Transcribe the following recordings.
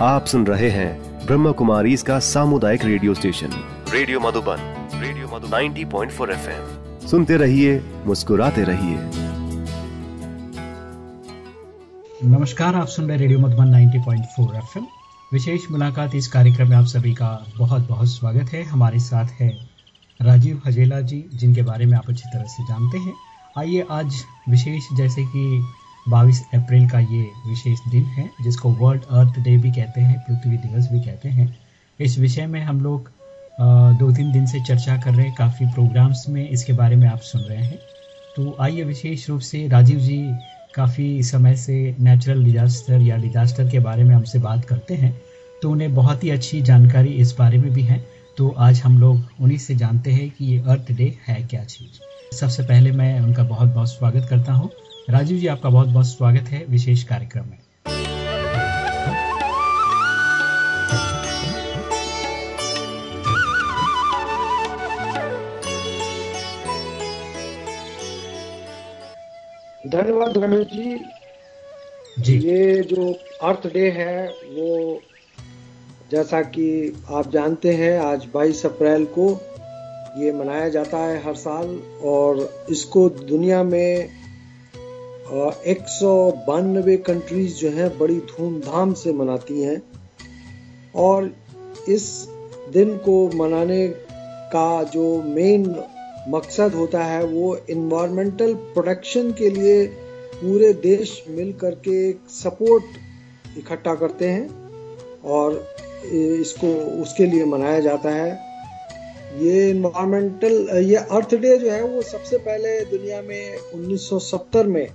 आप सुन रहे हैं ब्रह्म कुमारी इसका सामुदायिक radio station. Radio Madhuban radio Madhuban. 90.4 FM. सुनते रहिए मुस्कुराते रहिए। नमस्कार आप सुन रहे रेडियो मधुबन 90.4 एफएम। विशेष मुलाकात इस कार्यक्रम में आप सभी का बहुत बहुत स्वागत है। हमारे साथ है राजीव हजेला जी जिनके बारे में आप अच्छी तरह से जानते हैं। आइए आज विशेष जैसे कि 22 अप्रैल का ये विशेष दिन है, जिसको वर्ल्ड अर्थ डे भी कहते हैं, पृथ्वी दिवस भी कहते हैं। इस विषय में हम लोग दो तीन दिन से चर्चा कर रहे हैं, काफ़ी प्रोग्राम्स में इसके बारे में आप सुन रहे हैं। तो आइए विशेष रूप से राजीव जी काफ़ी समय से नेचुरल डिजास्टर या डिजास्टर के बारे में हमसे बात करते हैं। तो उन्हें बहुत ही अच्छी जानकारी इस बारे में भी है। तो आज हम लोग उन्हीं से जानते हैं कि ये अर्थ डे है क्या चीज़। सबसे पहले मैं उनका बहुत बहुत स्वागत करता हूँ। राजीव जी आपका बहुत बहुत स्वागत है विशेष कार्यक्रम में। धन्यवाद रमेश जी। जी। ये जो अर्थ डे है वो जैसा कि आप जानते हैं आज 22 अप्रैल को ये मनाया जाता है हर साल और इसको दुनिया में एक सौ बानबे कंट्रीज़ जो हैं, बड़ी धूमधाम से मनाती हैं। और इस दिन को मनाने का जो मेन मकसद होता है, वो इन्वायरमेंटल प्रोटेक्शन के लिए पूरे देश मिल करके सपोर्ट इकट्ठा करते हैं और इसको, उसके लिए मनाया जाता है। ये इन्वायरमेंटल ये अर्थ डे जो है, वो सबसे पहले दुनिया में 1970 में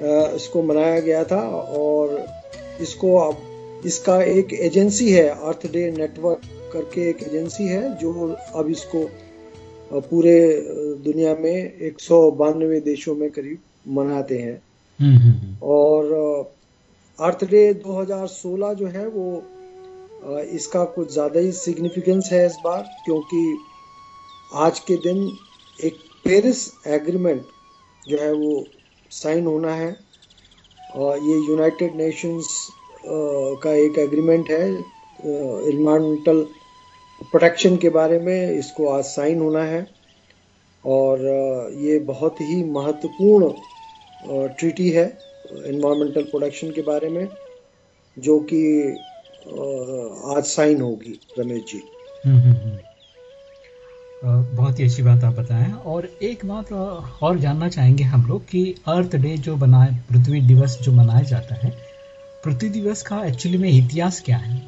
इसको मनाया गया था और इसको अब इसका एक एजेंसी है अर्थ डे नेटवर्क करके एक एजेंसी है जो अब इसको पूरे दुनिया में एक सौ बानवे देशों में करीब मनाते हैं हम्म, हम्म, हम्म। और अर्थ डे 2016 जो है वो इसका कुछ ज़्यादा ही सिग्निफिकेंस है इस बार क्योंकि आज के दिन एक पेरिस एग्रीमेंट जो है वो साइन होना है। और ये यूनाइटेड नेशंस का एक एग्रीमेंट है इन्वायरमेंटल प्रोटेक्शन के बारे में इसको आज साइन होना है। और ये बहुत ही महत्वपूर्ण ट्रीटी है इन्वायरमेंटल प्रोटेक्शन के बारे में जो कि आज साइन होगी रमेश जी। हम्म, हम्म, हम्म। बहुत ही अच्छी बात आप बताएँ। और एक बात और जानना चाहेंगे हम लोग कि अर्थ डे जो बनाए पृथ्वी दिवस जो मनाया जाता है, पृथ्वी दिवस का एक्चुअली में इतिहास क्या है?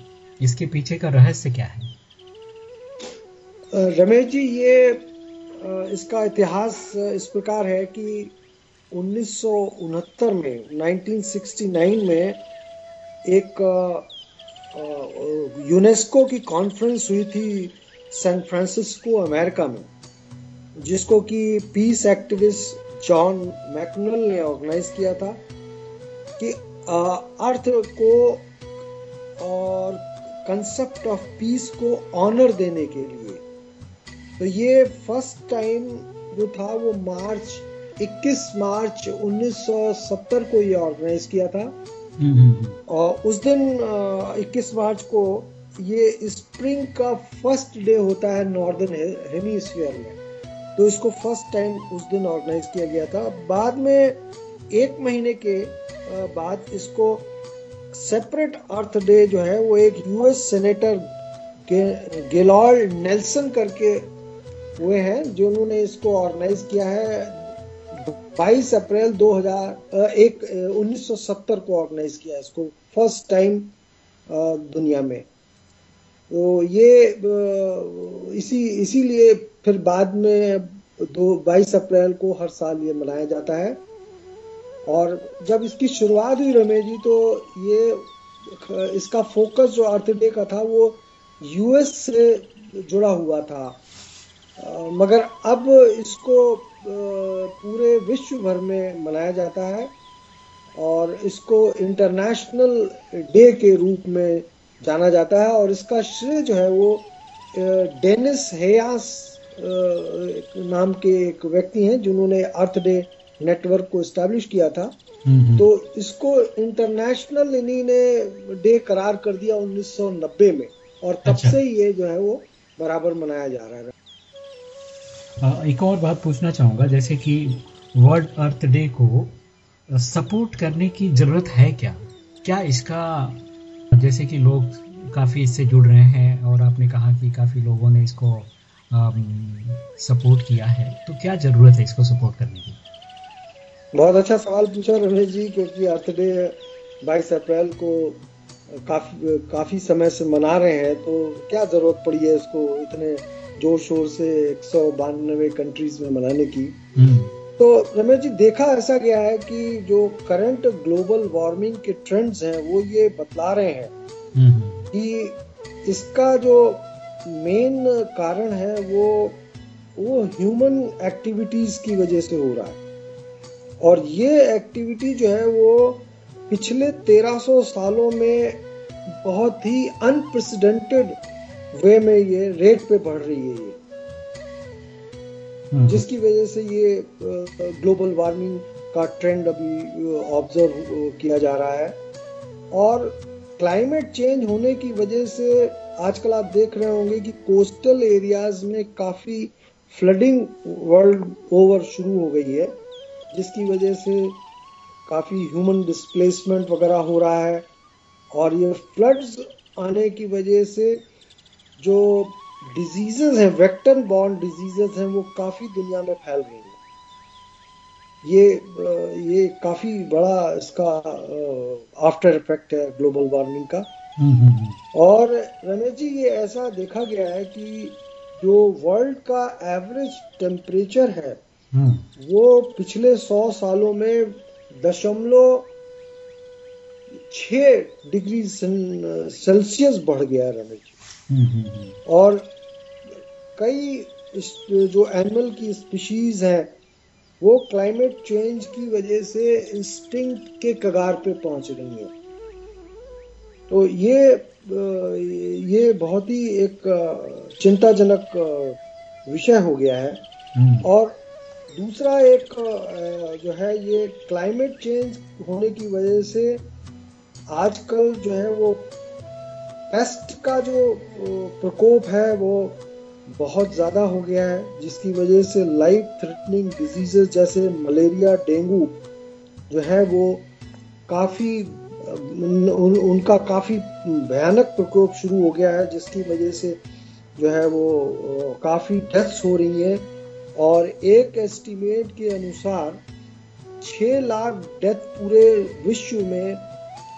इसके पीछे का रहस्य क्या है? रमेश जी, ये इसका इतिहास इस प्रकार है कि उन्नीस सौ उनहत्तर में 1969 में एक यूनेस्को की कॉन्फ्रेंस हुई थी सैन फ्रांसिस्को अमेरिका में जिसको कि पीस एक्टिविस्ट जॉन मैकनल ने ऑर्गेनाइज किया था कि अर्थ को और कंसेप्ट ऑफ़ पीस को ऑनर देने के लिए तो ये फ़र्स्ट टाइम जो था वो मार्च 21 मार्च 1970 को ये ऑर्गेनाइज किया था हम्म, हम्म, हम्म। और उस दिन 21 मार्च को ये स्प्रिंग का फ़र्स्ट डे होता है नॉर्दर्न हेमीस्फीयर में। तो इसको फ़र्स्ट टाइम उस दिन ऑर्गेनाइज किया गया था। बाद में एक महीने के बाद इसको सेपरेट अर्थ डे जो है, वो एक यूएस सेनेटर के गेलॉर्ड नेल्सन करके हुए हैं, जो उन्होंने इसको ऑर्गेनाइज किया है 22 अप्रैल 2000 एक 1970 को ऑर्गेनाइज किया इसको। फ़र्स्ट टाइम दुनिया में। तो ये इसी, इसीलिए फिर बाद में दो, बाईस अप्रैल को हर साल ये मनाया जाता है। और जब इसकी शुरुआत हुई रमेश जी तो ये, इसका फोकस जो अर्थ डे का था, वो यूएस से जुड़ा हुआ था। मगर अब इसको पूरे विश्व भर में मनाया जाता है। और इसको इंटरनेशनल डे के रूप में जाना जाता है और इसका श्रेय जो है वो डेनिस हेयास नाम के एक व्यक्ति हैं जिन्होंने अर्थ डे नेटवर्क को इस्टेब्लिश किया था। तो इसको इंटरनेशनल इन्हीं ने डे करार कर दिया 1990 में और तब अच्छा। से ये जो है वो बराबर मनाया जा रहा है। एक और बात पूछना चाहूँगा जैसे कि वर्ल्ड अर्थ डे को सपोर्ट करने की ज़रूरत है क्या? क्या इसका जैसे कि लोग काफ़ी इससे जुड़ रहे हैं और आपने कहा कि काफ़ी लोगों ने इसको सपोर्ट किया है तो क्या ज़रूरत है इसको सपोर्ट करने की बहुत अच्छा सवाल पूछा रमेश जी क्योंकि अर्थ डे बाईस अप्रैल को काफ़ी काफ़ी समय से मना रहे हैं तो क्या ज़रूरत पड़ी है इसको इतने ज़ोर शोर से एक सौ बानवे कंट्रीज़ में मनाने की हम्म। तो रमेश जी देखा ऐसा गया है कि जो करंट ग्लोबल वार्मिंग के ट्रेंड्स हैं वो ये बतला रहे हैं हम्म। कि इसका जो मेन कारण है वो वो ह्यूमन एक्टिविटीज़ की वजह से हो रहा है और ये एक्टिविटी जो है वो पिछले 1300 सालों में बहुत ही अनप्रेसिडेंटेड वे में ये रेट पे बढ़ रही है ये। जिसकी वजह से ये ग्लोबल वार्मिंग का ट्रेंड अभी ऑब्ज़र्व किया जा रहा है। और क्लाइमेट चेंज होने की वजह से आजकल आप देख रहे होंगे कि कोस्टल एरियाज़ में काफ़ी फ्लडिंग वर्ल्ड ओवर शुरू हो गई है, जिसकी वजह से काफ़ी ह्यूमन डिस्प्लेसमेंट वगैरह हो रहा है। और ये फ्लड्स आने की वजह से जो डिजीजेज हैं वेक्टर बॉर्न डिजीजेज हैं वो काफ़ी दुनिया में फैल रही हैं ये ये काफ़ी बड़ा इसका आफ्टर इफ़ेक्ट है ग्लोबल वार्मिंग का। और रमेश जी ये ऐसा देखा गया है कि जो वर्ल्ड का एवरेज टेम्परेचर है हम्म। वो पिछले सौ सालों में दशमलव छ डिग्री सेल्सियस बढ़ गया है रमेश हम्म, और कई जो एनिमल की स्पीशीज है वो क्लाइमेट चेंज की वजह से इंस्टिंग के कगार पे पहुँच रही है। तो ये ये बहुत ही एक चिंताजनक विषय हो गया है। और दूसरा एक जो है ये क्लाइमेट चेंज होने की वजह से आजकल जो है वो पेस्ट का जो प्रकोप है वो बहुत ज़्यादा हो गया है जिसकी वजह से लाइफ थ्रेटनिंग डिजीजेस जैसे मलेरिया डेंगू जो है वो काफ़ी उन, उनका काफ़ी भयानक प्रकोप शुरू हो गया है जिसकी वजह से जो है वो काफ़ी डेथ्स हो रही हैं। और एक एस्टीमेट के अनुसार 6 लाख डेथ पूरे विश्व में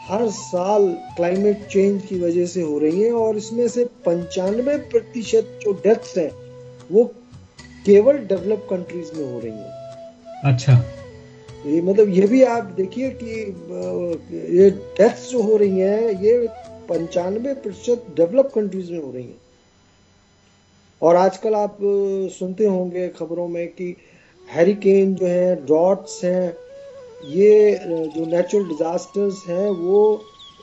हर साल क्लाइमेट चेंज की वजह से हो रही है और इसमें से पंचानवे प्रतिशत जो डेथ्स हैं वो केवल डेवलप कंट्रीज़ में हो रही है। अच्छा। ये मतलब ये भी आप देखिए कि ये डेथ्स जो हो रही हैं ये पंचानवे प्रतिशत डेवलप कंट्रीज़ में हो रही हैं। और आजकल आप सुनते होंगे खबरों में कि हैरिकेन जो है ड्रॉट्स हैं ये जो नेचुरल डिजास्टर्स हैं वो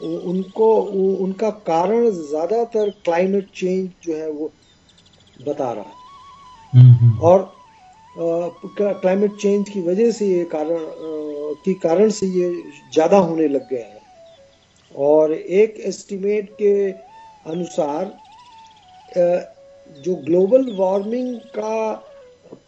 उनको उनका कारण ज़्यादातर क्लाइमेट चेंज जो है वो बता रहा है। और क्लाइमेट चेंज की वजह से ये कारण के कारण से ये ज़्यादा होने लग गए हैं और एक एस्टिमेट के अनुसार जो ग्लोबल वार्मिंग का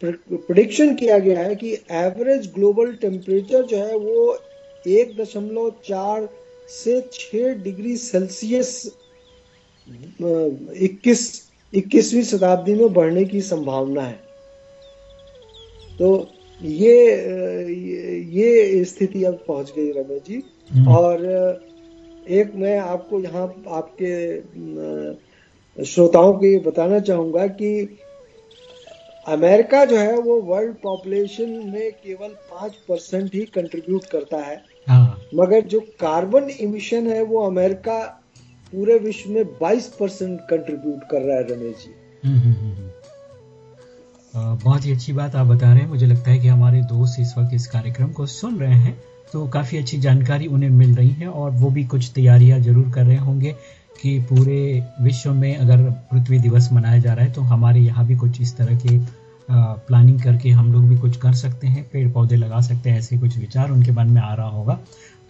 प्रिडिक्शन किया गया है कि एवरेज ग्लोबल टेम्परेचर जो है वो एक दशमलव चार से छ डिग्री सेल्सियस इक्कीस इक्कीसवीं शताब्दी में बढ़ने की संभावना है तो ये ये स्थिति अब पहुँच गई रमेश जी हम्म। और एक मैं आपको यहाँ आपके श्रोताओं को ये बताना चाहूँगा कि अमेरिका जो है वो वर्ल्ड पॉपुलेशन में केवल पाँच परसेंट ही कंट्रीब्यूट करता है। हाँ। मगर जो कार्बन इमिशन है वो अमेरिका पूरे विश्व में 22 परसेंट कंट्रीब्यूट कर रहा है रमेश जी। हम्म, हम्म, हम्म, बहुत ही अच्छी बात आप बता रहे हैं। मुझे लगता है कि हमारे दोस्त इस वक्त इस कार्यक्रम को सुन रहे हैं तो काफ़ी अच्छी जानकारी उन्हें मिल रही है और वो भी कुछ तैयारियाँ ज़रूर कर रहे होंगे। कि पूरे विश्व में अगर पृथ्वी दिवस मनाया जा रहा है तो हमारे यहाँ भी कुछ इस तरह के प्लानिंग करके हम लोग भी कुछ कर सकते हैं पेड़ पौधे लगा सकते हैं, ऐसे कुछ विचार उनके मन में आ रहा होगा।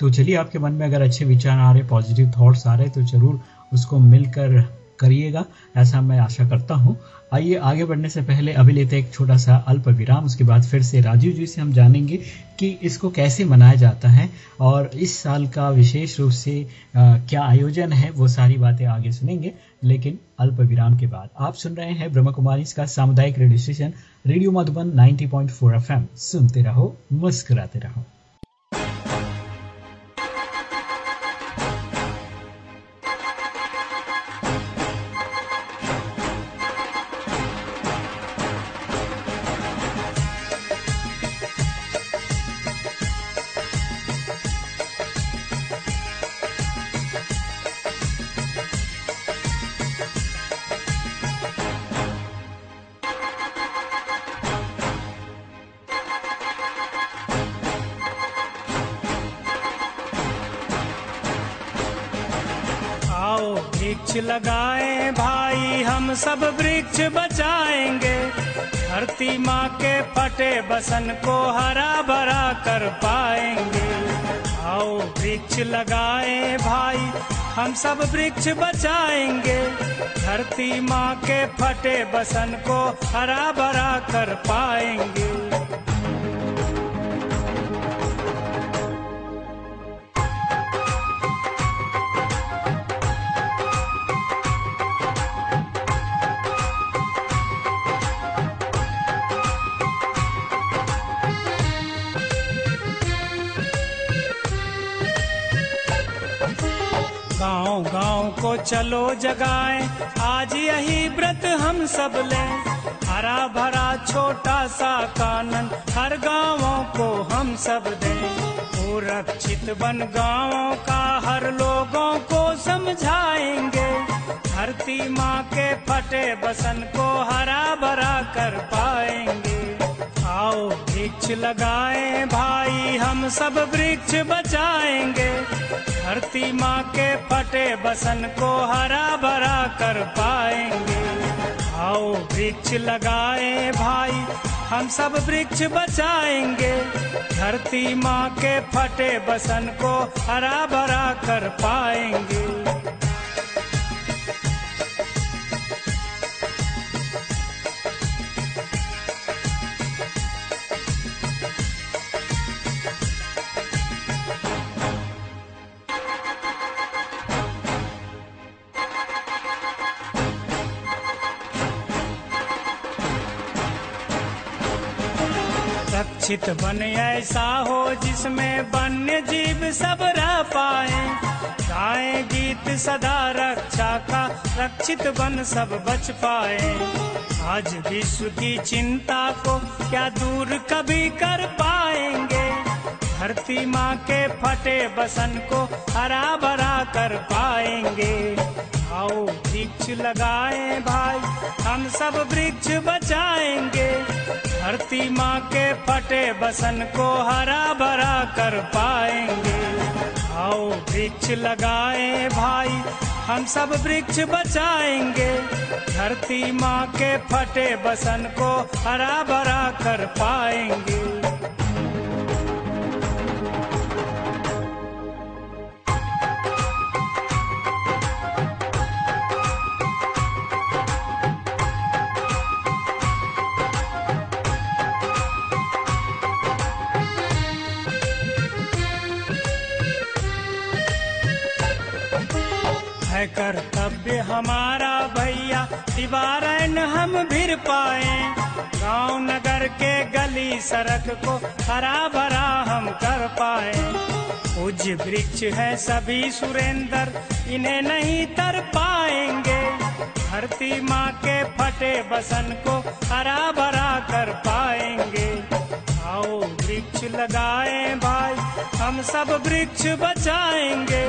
तो चलिए, आपके मन में अगर अच्छे विचार आ रहे पॉजिटिव थॉट्स आ रहे तो ज़रूर उसको मिलकर करिएगा ऐसा मैं आशा करता हूँ। आइए आगे बढ़ने से पहले अभी लेते एक छोटा सा अल्प विराम उसके बाद फिर से राजीव जी से हम जानेंगे कि इसको कैसे मनाया जाता है और इस साल का विशेष रूप से आ, क्या आयोजन है वो सारी बातें आगे सुनेंगे। लेकिन अल्प विराम के बाद आप सुन रहे हैं ब्रह्म कुमारी का सामुदायिक radio station radio Madhuban 90.4 FM. सुनते रहो मुस्कुराते रहो। लगाए भाई, हम सब वृक्ष बचाएँगे। धरती माँ के फटे बसन को हरा भरा कर पाएँगे। आओ वृक्ष लगाए भाई, हम सब वृक्ष बचाएँगे। धरती माँ के फटे बसन को हरा भरा कर पाएँगे। चलो जगाए। आज यही व्रत हम सब ले। हरा भरा छोटा सा कानन हर गाँवों को हम सब दे। सुरक्षित बन गाँवों का हर लोगों को समझाएँगे। धरती माँ के फटे बसन को हरा भरा कर पाएँगे। आओ वृक्ष लगाए भाई, हम सब वृक्ष बचाएँगे। धरती माँ के फटे बसन को हरा भरा कर पाएँगे। आओ वृक्ष लगाए भाई, हम सब वृक्ष बचाएँगे। धरती माँ के फटे बसन को हरा भरा कर पाएँगे। रक्षित बन ऐसा हो जिसमें वन्य जीव सब रह पाए। गाए गीत सदा रक्षा का रक्षित बन सब बच पाए। आज विश्व की चिंता को क्या दूर कभी कर पाएँगे? धरती माँ के फटे बसन को हरा भरा कर पाएँगे। आओ वृक्ष लगाए भाई, हम सब वृक्ष बचाएँगे। धरती माँ के फटे बसन को हरा भरा कर पाएँगे। आओ वृक्ष लगाए भाई, हम सब वृक्ष बचाएँगे। धरती माँ के फटे बसन को हरा भरा कर पाएँगे। है कर्तव्य हमारा भैया दीवारन हम भिर पाए। गाँव नगर के गली सड़क को हरा भरा हम कर पाए। पूज्य वृक्ष है सभी सुरेंद्र, इन्हें नहीं तर पाएँगे। धरती माँ के फटे बसन को हरा भरा कर पाएँगे। आओ वृक्ष लगाए भाई। हम सब वृक्ष बचाएँगे।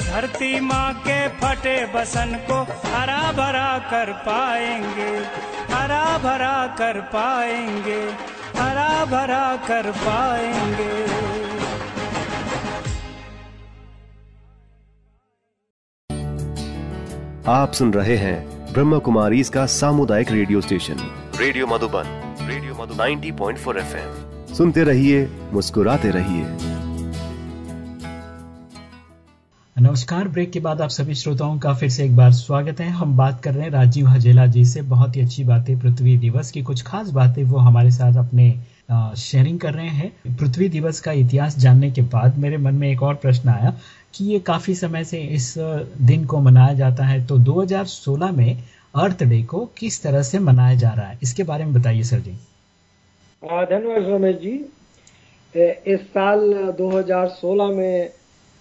धरती माँ के फटे बसन को हरा भरा कर पाएँगे। हरा भरा कर पाएँगे। हरा भरा कर पाएँगे। आप सुन रहे हैं ब्रह्म कुमारी इसका सामुदायिक radio station. Radio Madhuban radio Madhu 90.4 FM. सुनते रहिए, मुस्कुराते रहिए। नमस्कार, ब्रेक के बाद आप सभी श्रोताओं का फिर से एक बार स्वागत है। हम बात कर रहे हैं राजीव हजेला जी से। बहुत ही अच्छी बातें पृथ्वी दिवस की। कुछ खास बातें वो हमारे साथ अपने शेयरिंग कर रहे हैं। पृथ्वी दिवस का इतिहास जानने के बाद मेरे मन में एक और प्रश्न आया कि ये काफ़ी समय से इस दिन को मनाया जाता है। तो 2016 में अर्थ डे को किस तरह से मनाया जा रहा है? इसके बारे में बताइए, सर जी। धन्यवाद रमेश जी। इस साल 2016 में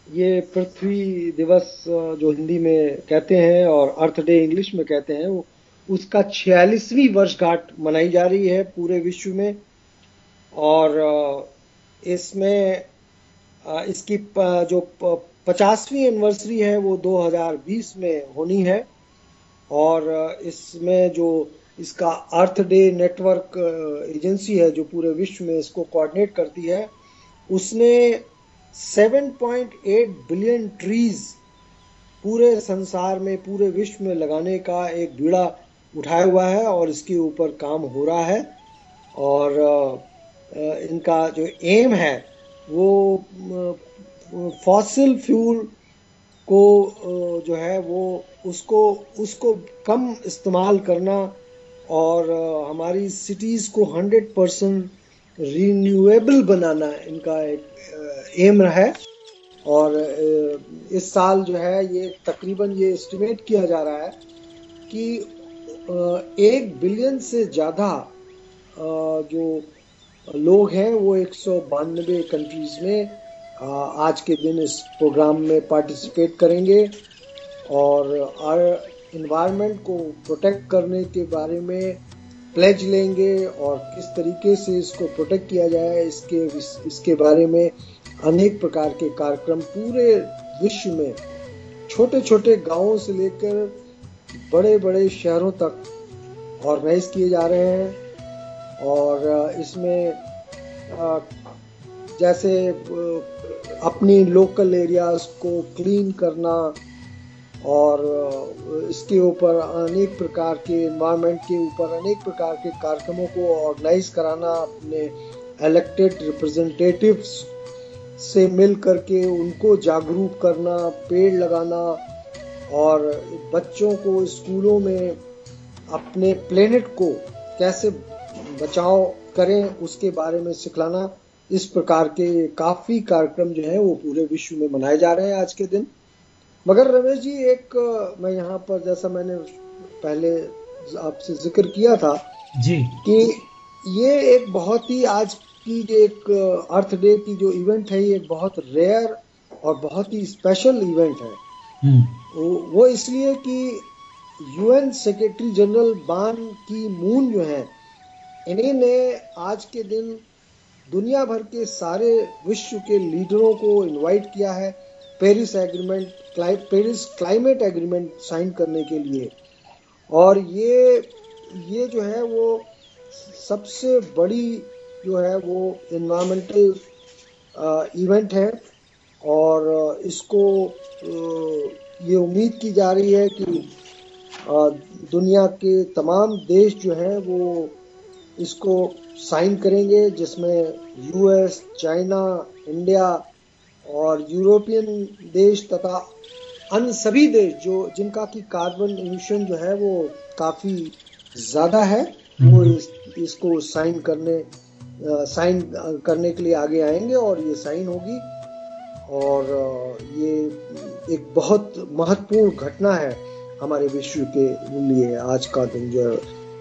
ये पृथ्वी दिवस जो हिंदी में कहते हैं और अर्थ डे इंग्लिश में कहते हैं, वो उसका छियालीसवीं वर्षगांठ मनाई जा रही है पूरे विश्व में। और इसमें इसकी जो पचासवीं एनिवर्सरी है वो 2020 में होनी है। और इसमें जो इसका अर्थ डे नेटवर्क एजेंसी है जो पूरे विश्व में इसको कोऑर्डिनेट करती है, उसने 7.8 बिलियन ट्रीज पूरे संसार में, पूरे विश्व में लगाने का एक बीड़ा उठाया हुआ है और इसके ऊपर काम हो रहा है और इनका जो एम है, वो फॉसिल फ्यूल को जो है वो उसको उसको कम इस्तेमाल करना और हमारी सिटीज़ को 100 परसेंट रीन्यूएबल बनाना इनका एक एम है। और इस साल जो है ये तकरीबन ये एस्टिमेट किया जा रहा है कि एक बिलियन से ज़्यादा जो लोग हैं वो एक सौ बानबे कंट्रीज़ में आज के दिन इस प्रोग्राम में पार्टिसिपेट करेंगे। और इन्वायरमेंट को प्रोटेक्ट करने के बारे में प्लेज लेंगे और किस तरीके से इसको प्रोटेक्ट किया जाए, इसके इसके बारे में अनेक प्रकार के कार्यक्रम पूरे विश्व में छोटे छोटे गाँवों से लेकर बड़े बड़े शहरों तक ऑर्गेनाइज किए जा रहे हैं। और इसमें जैसे अपनी लोकल एरियाज़ को क्लीन करना और इसके ऊपर अनेक प्रकार के इन्वायरमेंट के ऊपर अनेक प्रकार के कार्यक्रमों को ऑर्गेनाइज कराना अपने इलेक्टेड रिप्रेजेंटेटिव्स से मिल करके उनको जागरूक करना, पेड़ लगाना और बच्चों को स्कूलों में अपने प्लेनेट को कैसे बचाव करें उसके बारे में सिखलाना, इस प्रकार के काफ़ी कार्यक्रम जो है वो पूरे विश्व में मनाए जा रहे हैं आज के दिन। मगर रमेश जी एक मैं यहाँ पर जैसा मैंने पहले आपसे ज़िक्र किया था जी। कि ये एक बहुत ही आज की एक अर्थ डे की जो इवेंट है ये बहुत रेयर और बहुत ही स्पेशल इवेंट है। हम्म। वो इसलिए कि यूएन सेक्रेटरी जनरल बान की मून जो है इन्हीं ने आज के दिन दुनिया भर के सारे विश्व के लीडरों को इनवाइट किया है। पेरिस एग्रीमेंट क्लाइ, पेरिस क्लाइमेट एग्रीमेंट साइन करने के लिए। और ये ये जो है वो सबसे बड़ी जो है वो इन्वायरमेंटल इवेंट है। और इसको ये उम्मीद की जा रही है कि दुनिया के तमाम देश जो हैं वो इसको साइन करेंगे जिसमें यूएस चाइना इंडिया और यूरोपियन देश तथा अन्य सभी देश जो जिनका की कार्बन इमिशन जो है वो काफ़ी ज़्यादा है वो हम्म। इस, इसको साइन करने साइन करने के लिए आगे आएँगे और ये साइन होगी। और ये एक बहुत महत्वपूर्ण घटना है हमारे विश्व के लिए आज का दिन जो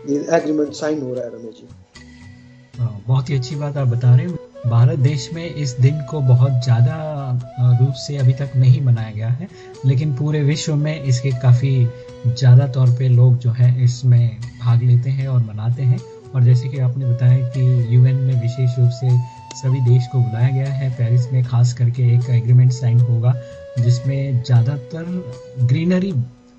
ये एग्रीमेंट साइन हो रहा है रमेश जी। हाँ, बहुत ही अच्छी बात आप बता रहे हो। भारत देश में इस दिन को बहुत ज़्यादा रूप से अभी तक नहीं मनाया गया है, लेकिन पूरे विश्व में इसके काफ़ी ज़्यादा तौर पे लोग जो है इसमें भाग लेते हैं और मनाते हैं। और जैसे कि आपने बताया कि यूएन में विशेष रूप से सभी देश को बुलाया गया है पेरिस में खास करके एक एग्रीमेंट साइन होगा, जिसमें ज़्यादातर ग्रीनरी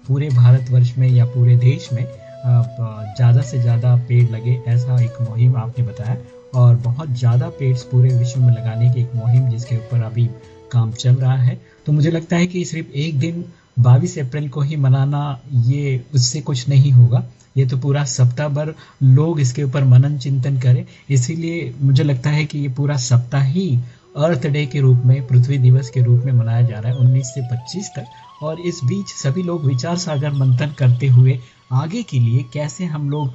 पूरे भारतवर्ष में या पूरे देश में ज़्यादा से ज़्यादा पेड़ लगे, ऐसा एक मुहिम आपने बताया। और बहुत ज़्यादा पेड़ पूरे विश्व में लगाने की एक मुहिम जिसके ऊपर अभी काम चल रहा है। तो मुझे लगता है कि सिर्फ़ एक दिन 22 अप्रैल को ही मनाना ये उससे कुछ नहीं होगा। ये तो पूरा सप्ताह भर लोग इसके ऊपर मनन चिंतन करें। इसीलिए मुझे लगता है कि ये पूरा सप्ताह ही अर्थ डे के रूप में, पृथ्वी दिवस के रूप में मनाया जा रहा है 19 से 25 तक। और इस बीच सभी लोग विचार सागर मंथन करते हुए आगे के लिए कैसे हम लोग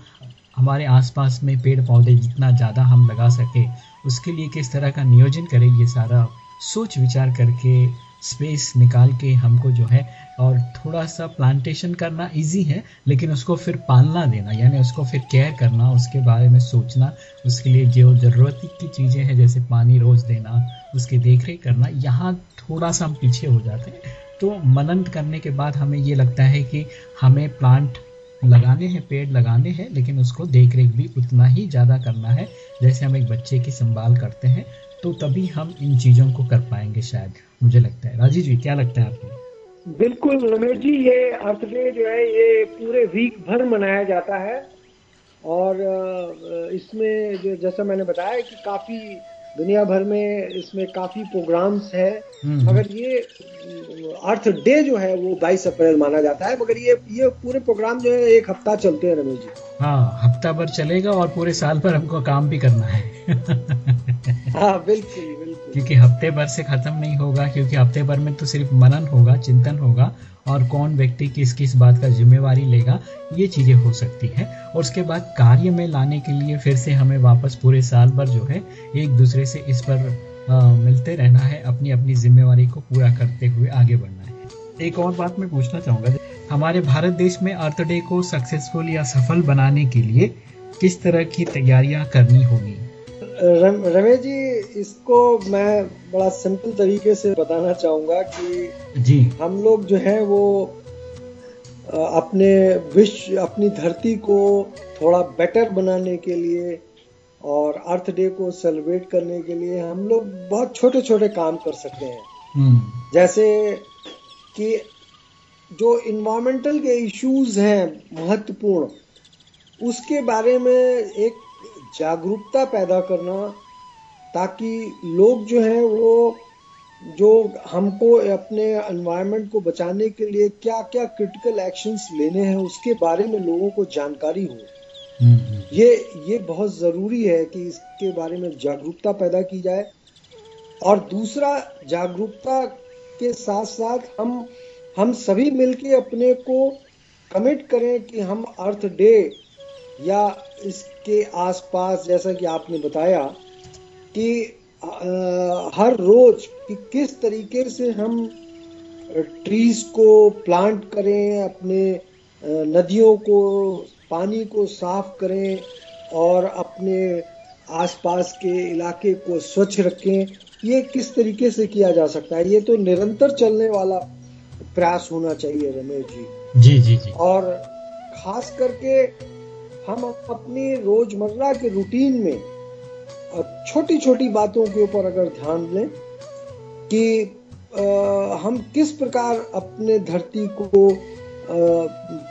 हमारे आसपास में पेड़ पौधे जितना ज़्यादा हम लगा सके, उसके लिए किस तरह का नियोजन करें, ये सारा सोच विचार करके स्पेस निकाल के हमको जो है, और थोड़ा सा प्लांटेशन करना इजी है, लेकिन उसको फिर पालना देना, यानी उसको फिर केयर करना, उसके बारे में सोचना, उसके लिए जो ज़रूरत की चीज़ें हैं, जैसे पानी रोज़ देना, उसकी देख रेख करना, यहाँ थोड़ा सा हम पीछे हो जाते हैं। तो मनन करने के बाद हमें ये लगता है कि हमें प्लांट लगाने हैं, पेड़ लगाने हैं, लेकिन उसको देख रेख भी उतना ही ज़्यादा करना है, जैसे हम एक बच्चे की संभाल करते हैं तो तभी हम इन चीज़ों को कर पाएँगे शायद, मुझे लगता है। राजीव जी, क्या लगता है आपको? बिल्कुल रमेश जी, ये अर्थ डे जो है, ये पूरे वीक भर मनाया जाता है, और इसमें जैसा मैंने बताया कि काफ़ी दुनिया भर में इसमें काफ़ी प्रोग्राम्स है। हम्म। मगर ये अर्थ डे जो है वो 22 अप्रैल माना जाता है। मगर ये ये पूरे प्रोग्राम जो है एक हफ़्ता चलते हैं रमेश जी। हाँ हफ़्ता भर चलेगा और पूरे साल भर हमको काम भी करना है। हाँ बिल्कुल बिल्कुल। क्योंकि हफ़्ते भर से खत्म नहीं होगा क्योंकि हफ़्ते भर में तो सिर्फ़ मनन होगा चिंतन होगा और कौन व्यक्ति किस किस बात का जिम्मेवारी लेगा ये चीज़ें हो सकती है। और उसके बाद कार्य में लाने के लिए फिर से हमें वापस पूरे साल भर जो है एक दूसरे से इस पर आ, मिलते रहना है अपनी अपनी जिम्मेवारी को पूरा करते हुए आगे बढ़ना है। एक और बात मैं पूछना चाहूँगा हमारे भारत देश में अर्थ डे को सक्सेसफुल या सफल बनाने के लिए किस तरह की तैयारियाँ करनी होगी? रमेश जी इसको मैं बड़ा सिंपल तरीके से बताना चाहूँगा कि जी हम लोग जो है वो अपने विश्व अपनी धरती को थोड़ा बेटर बनाने के लिए और अर्थ डे को सेलिब्रेट करने के लिए हम लोग बहुत छोटे छोटे काम कर सकते हैं हम्म। जैसे कि जो इन्वायरमेंटल के इश्यूज़ हैं महत्वपूर्ण उसके बारे में एक जागरूकता पैदा करना ताकि लोग जो हैं वो जो हमको अपने एनवायरनमेंट को बचाने के लिए क्या क्या क्रिटिकल एक्शंस लेने हैं उसके बारे में लोगों को जानकारी हो। ये ये बहुत ज़रूरी है कि इसके बारे में जागरूकता पैदा की जाए और दूसरा जागरूकता के साथ साथ हम हम सभी मिलके अपने को कमिट करें कि हम अर्थ डे या इसके आसपास जैसा कि आपने बताया कि हर रोज कि किस तरीके से हम ट्रीज को प्लांट करें अपने नदियों को पानी को साफ़ करें और अपने आसपास के इलाके को स्वच्छ रखें ये किस तरीके से किया जा सकता है? ये तो निरंतर चलने वाला प्रयास होना चाहिए रमेश जी। जी जी जी। और खास करके हम अपनी रोज़मर्रा के रूटीन में छोटी छोटी बातों के ऊपर अगर ध्यान दें कि आ, हम किस प्रकार अपने धरती को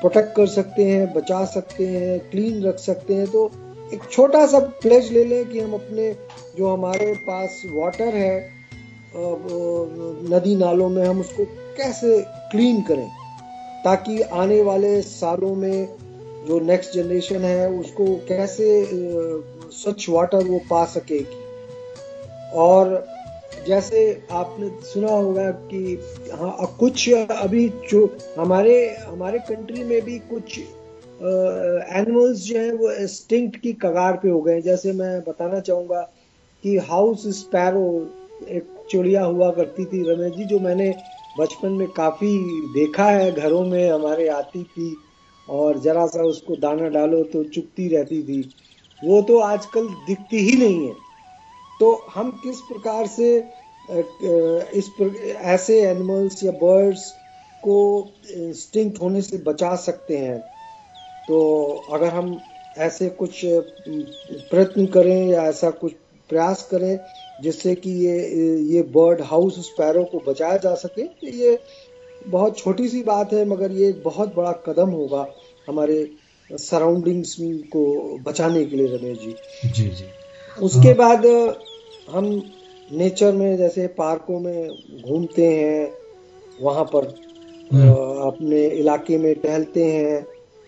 प्रोटेक्ट कर सकते हैं बचा सकते हैं क्लीन रख सकते हैं तो एक छोटा सा प्लेज ले लें कि हम अपने जो हमारे पास वाटर है नदी नालों में हम उसको कैसे क्लीन करें ताकि आने वाले सालों में जो नेक्स्ट जनरेशन है उसको कैसे स्वच्छ वाटर वो पा सकेगी। और जैसे आपने सुना होगा कि हाँ कुछ अभी जो हमारे हमारे कंट्री में भी कुछ एनिमल्स जो है वो स्टिंक्ट की कगार पे हो गए हैं। जैसे मैं बताना चाहूँगा कि हाउस स्पैरो एक चिड़िया हुआ करती थी। रमेश जी, जो मैंने बचपन में काफ़ी देखा है घरों में हमारे आती थी और जरा सा उसको दाना डालो तो चुपती रहती थी। वो तो आजकल दिखती ही नहीं है। तो हम किस प्रकार से इस पर, ऐसे एनिमल्स या बर्ड्स को स्टिंक्ट होने से बचा सकते हैं? तो अगर हम ऐसे कुछ प्रयत्न करें या ऐसा कुछ प्रयास करें जिससे कि ये ये बर्ड हाउस स्पैरो को बचाया जा सके तो ये बहुत छोटी सी बात है मगर ये एक बहुत बड़ा कदम होगा हमारे सराउंडिंग्स को बचाने के लिए रमेश जी जी जी उसके हाँ। बाद हम नेचर में जैसे पार्कों में घूमते हैं वहाँ पर हम्म। अपने इलाके में टहलते हैं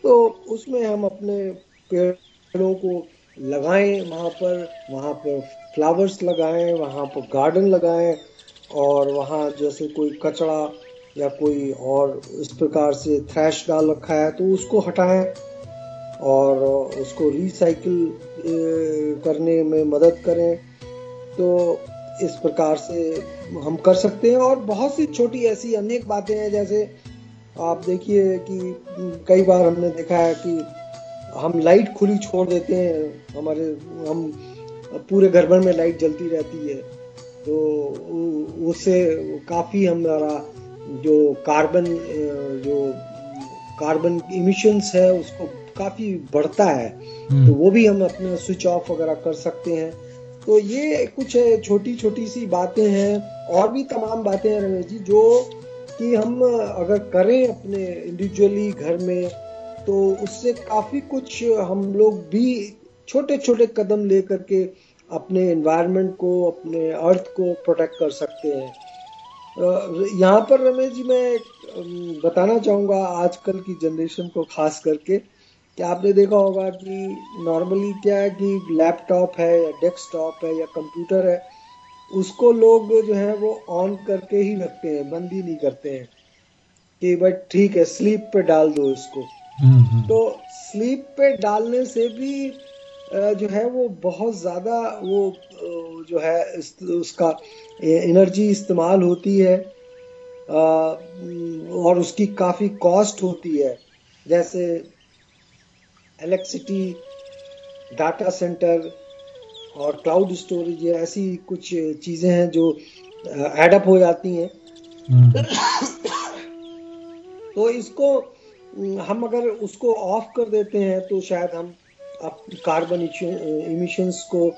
तो उसमें हम अपने पेड़ों को लगाएँ वहाँ पर वहाँ पर फ्लावर्स लगाएँ वहाँ पर गार्डन लगाएँ और वहाँ जैसे कोई कचरा या कोई और इस प्रकार से थ्रैश डाल रखा है तो उसको हटाएँ और उसको रिसाइकिल करने में मदद करें तो इस प्रकार से हम कर सकते हैं। और बहुत सी छोटी ऐसी अनेक बातें हैं, जैसे आप देखिए कि कई बार हमने देखा है कि हम लाइट खुली छोड़ देते हैं, हमारे, हम पूरे घर भर में लाइट जलती रहती है। तो उससे काफ़ी हमारा जो कार्बन जो कार्बन इमिशंस है, उसको काफ़ी बढ़ता है हम्म। तो वो भी हम अपना स्विच ऑफ़ वगैरह कर सकते हैं तो ये कुछ छोटी छोटी सी बातें हैं और भी तमाम बातें हैं रमेश जी जो कि हम अगर करें अपने इंडिविजुअली घर में तो उससे काफ़ी कुछ हम लोग भी छोटे छोटे कदम ले करके अपने एनवायरनमेंट को अपने अर्थ को प्रोटेक्ट कर सकते हैं यहाँ पर रमेश जी मैं बताना चाहूँगा आजकल की जनरेशन को खास करके कि आपने देखा होगा कि नॉर्मली क्या है कि लैपटॉप है या डेस्कटॉप है या कंप्यूटर है उसको लोग जो है वो ऑन करके ही रखते हैं बंद ही नहीं करते हैं कि भाई ठीक है स्लीप पे डाल दो इसको हम्म, हम्म। तो स्लीप पे डालने से भी जो है वो बहुत ज़्यादा वो जो है उसका एनर्जी इस्तेमाल होती है और उसकी काफ़ी कॉस्ट होती है जैसे इलेक्ट्रिसिटी डाटा सेंटर और क्लाउड स्टोरेज ऐसी कुछ चीज़ें हैं जो एडअप हो जाती हैं। हम्म। तो इसको हम अगर उसको ऑफ़ कर देते हैं तो शायद हम कार्बन इमिशंस को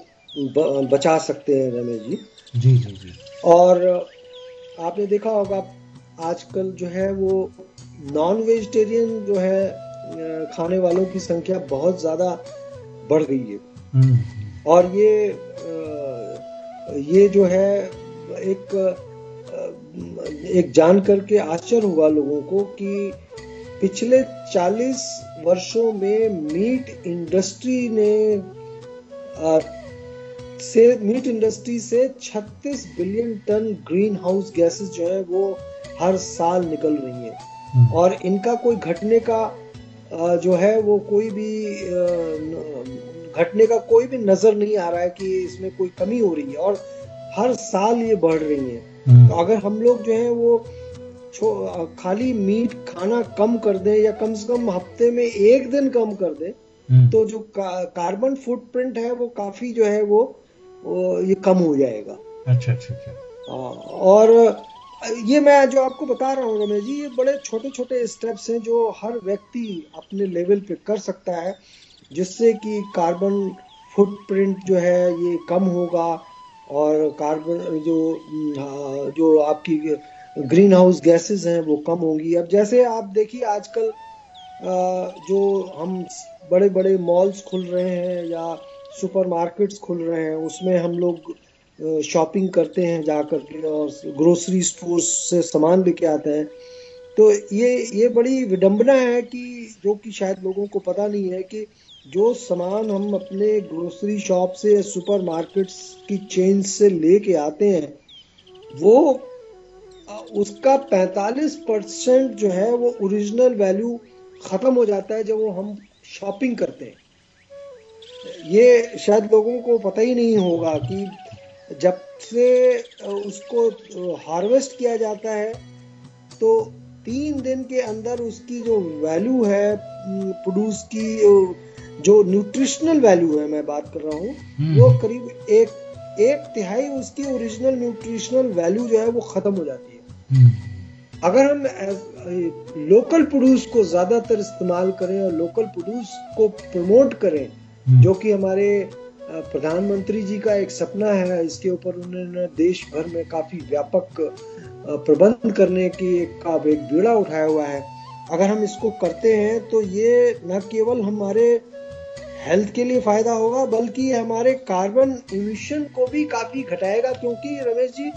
बचा सकते हैं रमेश जी। जी जी जी। और आपने देखा होगा आजकल जो है वो नॉन वेजिटेरियन जो है खाने वालों की संख्या बहुत ज़्यादा बढ़ गई है हम्म। और ये ये जो है एक एक जान करके आश्चर्य हुआ लोगों को कि पिछले 40 वर्षों में मीट इंडस्ट्री ने आ, से मीट इंडस्ट्री से 36 billion ton greenhouse gases जो है वो हर साल निकल रही हैं हम्म। और इनका कोई घटने का जो है वो कोई भी घटने का कोई भी नज़र नहीं आ रहा है कि इसमें कोई कमी हो रही है और हर साल ये बढ़ रही है हम्म। तो अगर हम लोग जो है वो खाली मीट खाना कम कर दें या कम से कम हफ़्ते में एक दिन कम कर दें हम्म। तो जो का, कार्बन फुटप्रिंट है वो काफ़ी जो है वो, वो ये कम हो जाएगा अच्छा अच्छा अच्छा और ये मैं जो आपको बता रहा हूँ रमेश जी, ये बड़े छोटे छोटे स्टेप्स हैं जो हर व्यक्ति अपने लेवल पे कर सकता है, जिससे कि कार्बन फुटप्रिंट जो है ये कम होगा और कार्बन जो जो आपकी ग्रीन हाउस गैसेस हैं वो कम होंगी। अब जैसे आप देखिए आजकल जो हम बड़े बड़े मॉल्स खुल रहे हैं या सुपर मार्केट्स खुल रहे हैं, उसमें हम लोग शॉपिंग करते हैं जाकर के और ग्रोसरी स्टोर से सामान लेके आते हैं। तो ये ये बड़ी विडंबना है कि, जो कि शायद लोगों को पता नहीं है कि जो सामान हम अपने ग्रोसरी शॉप से सुपर मार्केट्स की चेन से लेके आते हैं, वो उसका 45 परसेंट जो है वो ओरिजिनल वैल्यू ख़त्म हो जाता है जब वो हम शॉपिंग करते हैं। ये शायद लोगों को पता ही नहीं होगा कि जब से उसको हार्वेस्ट किया जाता है तो तीन दिन के अंदर उसकी जो वैल्यू है प्रोड्यूस की जो न्यूट्रिशनल वैल्यू है मैं बात कर रहा हूँ हम्म। वो करीब एक एक तिहाई उसकी ओरिजिनल न्यूट्रिशनल वैल्यू जो है वो खत्म हो जाती है अगर हम लोकल प्रोड्यूस को ज़्यादातर इस्तेमाल करें और लोकल प्रोड्यूस को प्रमोट करें हम्म। जो कि हमारे प्रधानमंत्री जी का एक सपना है, इसके ऊपर उन्होंने देश भर में काफ़ी व्यापक प्रबंध करने की एक का एक बीड़ा उठाया हुआ है। अगर हम इसको करते हैं तो ये न केवल हमारे हेल्थ के लिए फ़ायदा होगा, बल्कि हमारे कार्बन इमिशन को भी काफ़ी घटाएगा, क्योंकि रमेश जी,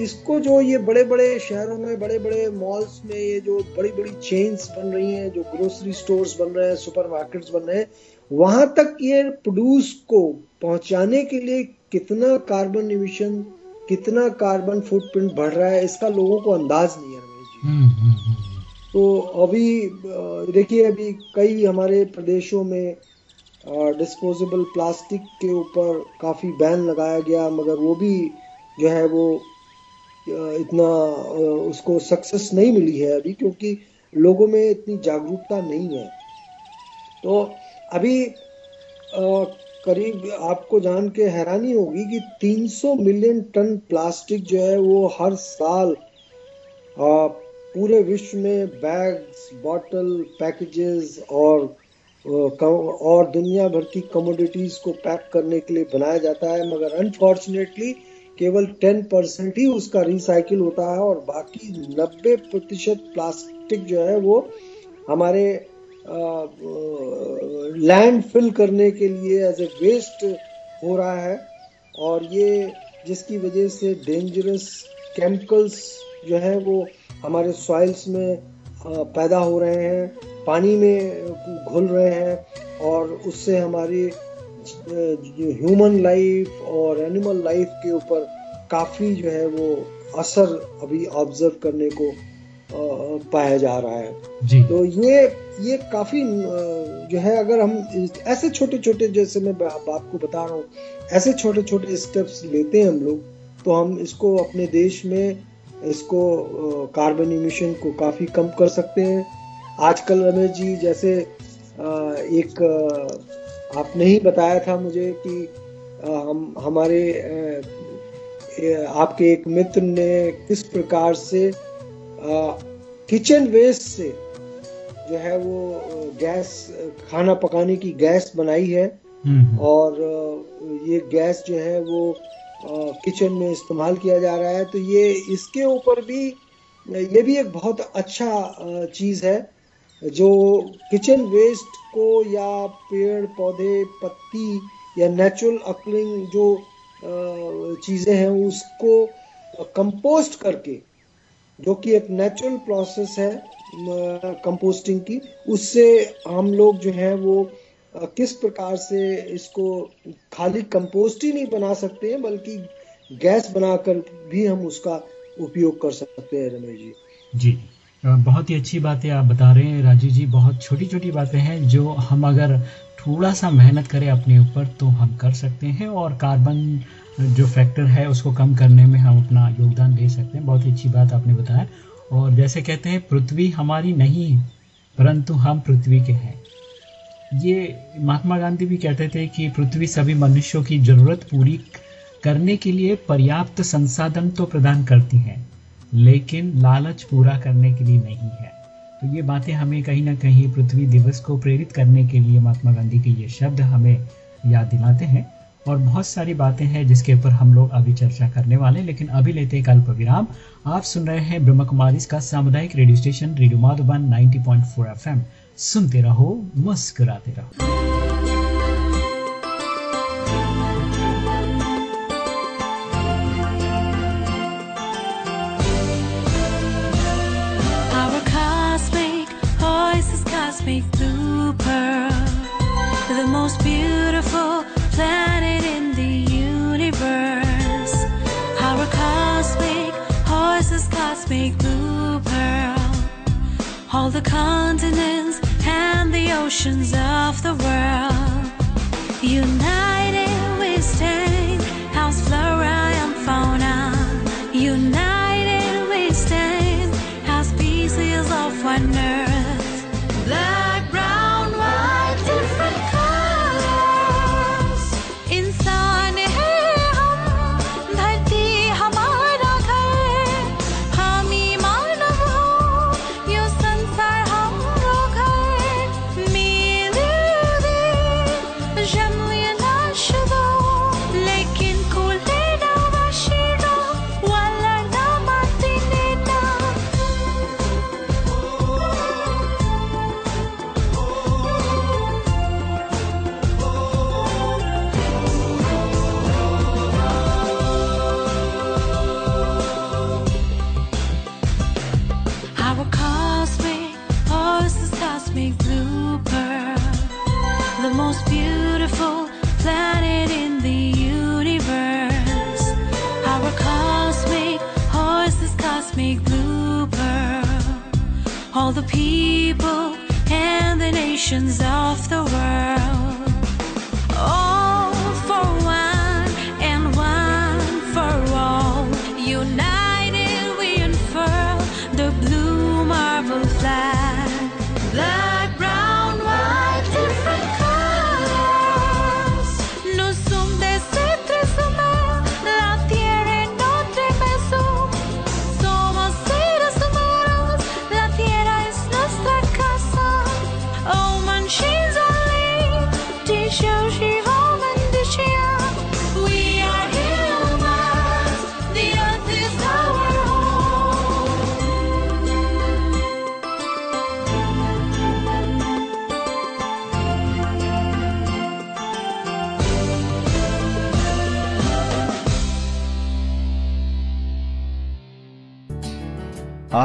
इसको जो ये बड़े बड़े शहरों में बड़े बड़े मॉल्स में ये जो बड़ी बड़ी चेन्स बन रही हैं, जो ग्रोसरी स्टोर्स बन रहे हैं सुपर मार्केट्स बन रहे हैं वहाँ तक ये प्रोड्यूस को पहुँचाने के लिए कितना कार्बन इमिशन कितना कार्बन फुटप्रिंट बढ़ रहा है इसका लोगों को अंदाज नहीं है रमेश जी। हम्म, हम्म, हम्म, तो अभी देखिए अभी कई हमारे प्रदेशों में डिस्पोजेबल प्लास्टिक के ऊपर काफ़ी बैन लगाया गया मगर वो भी जो है वो इतना उसको सक्सेस नहीं मिली है अभी क्योंकि लोगों में इतनी जागरूकता नहीं है। तो अभी करीब आपको जान के हैरानी होगी कि 300 मिलियन टन प्लास्टिक जो है वो हर साल आ, पूरे विश्व में बैग्स बॉटल पैकेजेस और और दुनिया भर की कमोडिटीज को पैक करने के लिए बनाया जाता है मगर अनफॉर्चुनेटली केवल 10 परसेंट ही उसका रिसाइकिल होता है और बाकी 90 प्रतिशत प्लास्टिक जो है वो हमारे लैंड फिल करने के लिए एज ए वेस्ट हो रहा है और ये जिसकी वजह से डेंजरस केमिकल्स जो है वो हमारे सॉइल्स में पैदा हो रहे हैं, पानी में घुल रहे हैं और उससे हमारी ह्यूमन लाइफ और एनिमल लाइफ के ऊपर काफ़ी जो है वो असर अभी ऑब्ज़र्व करने को पाया जा रहा है जी। तो ये ये काफ़ी जो है अगर हम ऐसे छोटे छोटे जैसे मैं आपको बता रहा हूँ ऐसे छोटे छोटे स्टेप्स लेते हैं हम लोग तो हम इसको अपने देश में इसको कार्बन इमिशन को काफ़ी कम कर सकते हैं आजकल रमेश जी जैसे एक आपने ही बताया था मुझे कि हम हमारे आपके एक मित्र ने किस प्रकार से किचन वेस्ट से जो है वो गैस खाना पकाने की गैस बनाई है हम्म। और ये गैस जो है वो किचन में इस्तेमाल किया जा रहा है तो ये इसके ऊपर भी ये भी एक बहुत अच्छा चीज़ है जो किचन वेस्ट को या पेड़ पौधे पत्ती या नेचुरल अकलिंग जो चीज़ें हैं उसको कंपोस्ट करके जो कि एक नेचुरल प्रोसेस है कंपोस्टिंग की। उससे हम लोग जो है वो किस प्रकार से इसको खाली कंपोस्ट ही नहीं बना सकते हैं, बल्कि गैस बनाकर भी हम उसका उपयोग कर सकते हैं, रमेश जी। जी। बहुत ही अच्छी बातें आप बता रहे हैं राजीव जी। बहुत छोटी छोटी बातें हैं जो हम अगर थोड़ा सा मेहनत करें अपने ऊपर तो हम कर सकते हैं। और कार्बन जो फैक्टर है उसको कम करने में हम अपना योगदान दे सकते हैं। बहुत ही अच्छी बात आपने बताया। और जैसे कहते हैं, पृथ्वी हमारी नहीं, परंतु हम पृथ्वी के हैं। ये महात्मा गांधी भी कहते थे कि पृथ्वी सभी मनुष्यों की ज़रूरत पूरी करने के लिए पर्याप्त संसाधन तो प्रदान करती है, लेकिन लालच पूरा करने के लिए नहीं है। तो ये बातें हमें कहीं ना कहीं पृथ्वी दिवस को प्रेरित करने के लिए महात्मा गांधी के ये शब्द हमें याद दिलाते हैं। और बहुत सारी बातें हैं जिसके ऊपर हम लोग अभी चर्चा करने वाले हैं। लेकिन अभी लेते हैं कल्प विराम। आप सुन रहे हैं ब्रह्म कुमारी का सामुदायिक radio station radio Madhuban 90.4 FM. सुनते रहो मुस्कुराते रहो। Cosmic blue pearl, the most beautiful All the continents and the oceans of the world. United people and the nations of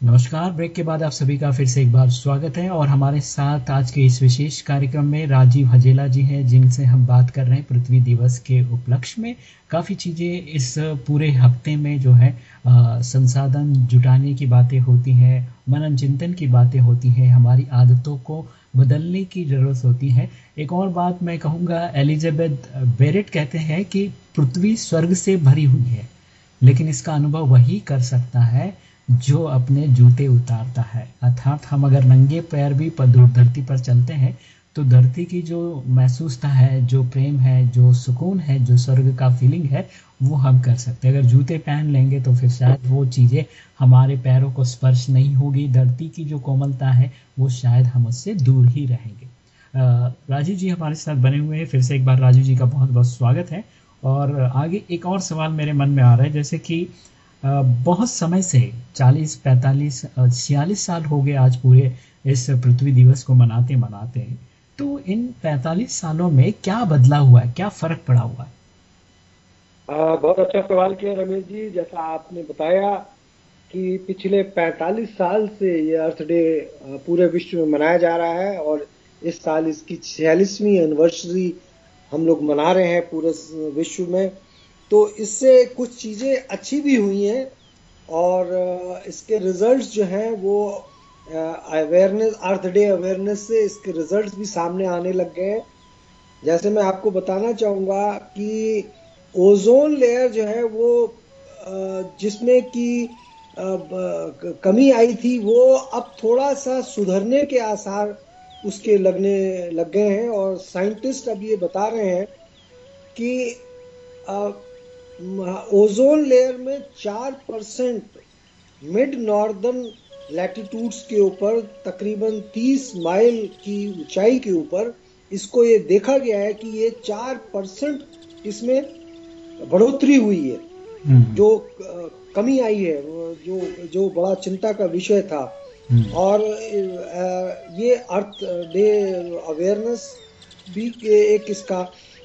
नमस्कार, ब्रेक के बाद आप सभी का फिर से एक बार स्वागत है और हमारे साथ आज के इस विशेष कार्यक्रम में राजीव हजेला जी हैं, जिनसे हम बात कर रहे हैं पृथ्वी दिवस के उपलक्ष्य में। काफ़ी चीज़ें इस पूरे हफ़्ते में जो है संसाधन जुटाने की बातें होती हैं, मनन चिंतन की बातें होती हैं, हमारी आदतों को बदलने की ज़रूरत होती है। एक और बात मैं कहूँगा, एलिजाबेथ बेरेट कहते हैं कि पृथ्वी स्वर्ग से भरी हुई है, लेकिन इसका अनुभव वही कर सकता है जो अपने जूते उतारता है। अर्थात हम अगर नंगे पैर भी धरती पर चलते हैं तो धरती की जो महसूसता है, जो प्रेम है, जो सुकून है, जो स्वर्ग का फीलिंग है, वो हम कर सकते हैं। अगर जूते पहन लेंगे तो फिर शायद वो चीज़ें हमारे पैरों को स्पर्श नहीं होगी। धरती की जो कोमलता है, वो शायद हम उससे दूर ही रहेंगे। राजीव जी हमारे साथ बने हुए हैं। फिर से एक बार राजीव जी का बहुत बहुत स्वागत है। और आगे एक और सवाल मेरे मन में आ रहा है, जैसे कि बहुत समय से 40 45 छियालीस साल हो गए आज पूरे इस पृथ्वी दिवस को मनाते मनाते तो इन 45 सालों में क्या बदला हुआ है? क्या फ़र्क पड़ा हुआ है? बहुत अच्छा सवाल किया रमेश जी। जैसा आपने बताया कि पिछले 45 साल से ये अर्थ डे पूरे विश्व में मनाया जा रहा है और इस साल इसकी छियालीसवीं एनिवर्सरी हम लोग मना रहे हैं पूरे विश्व में। तो इससे कुछ चीज़ें अच्छी भी हुई हैं और इसके रिजल्ट्स जो हैं वो अवेयरनेस अर्थ डे अवेयरनेस से इसके रिजल्ट्स भी सामने आने लग गए हैं। जैसे मैं आपको बताना चाहूँगा कि ओजोन लेयर जो है वो जिसमें कि कमी आई थी, वो अब थोड़ा सा सुधरने के आसार उसके लगने लग गए हैं और साइंटिस्ट अब ये बता रहे हैं कि ओजोन लेयर में चार परसेंट मिड नॉर्दर्न लैटिट्यूड्स के ऊपर तकरीबन 30 माइल की ऊंचाई के ऊपर इसको ये देखा गया है कि ये चार परसेंट इसमें बढ़ोतरी हुई है। हम्म, जो कमी आई है जो जो बड़ा चिंता का विषय था। हम्म, और ये अर्थ डे अवेयरनेस भी एक इसका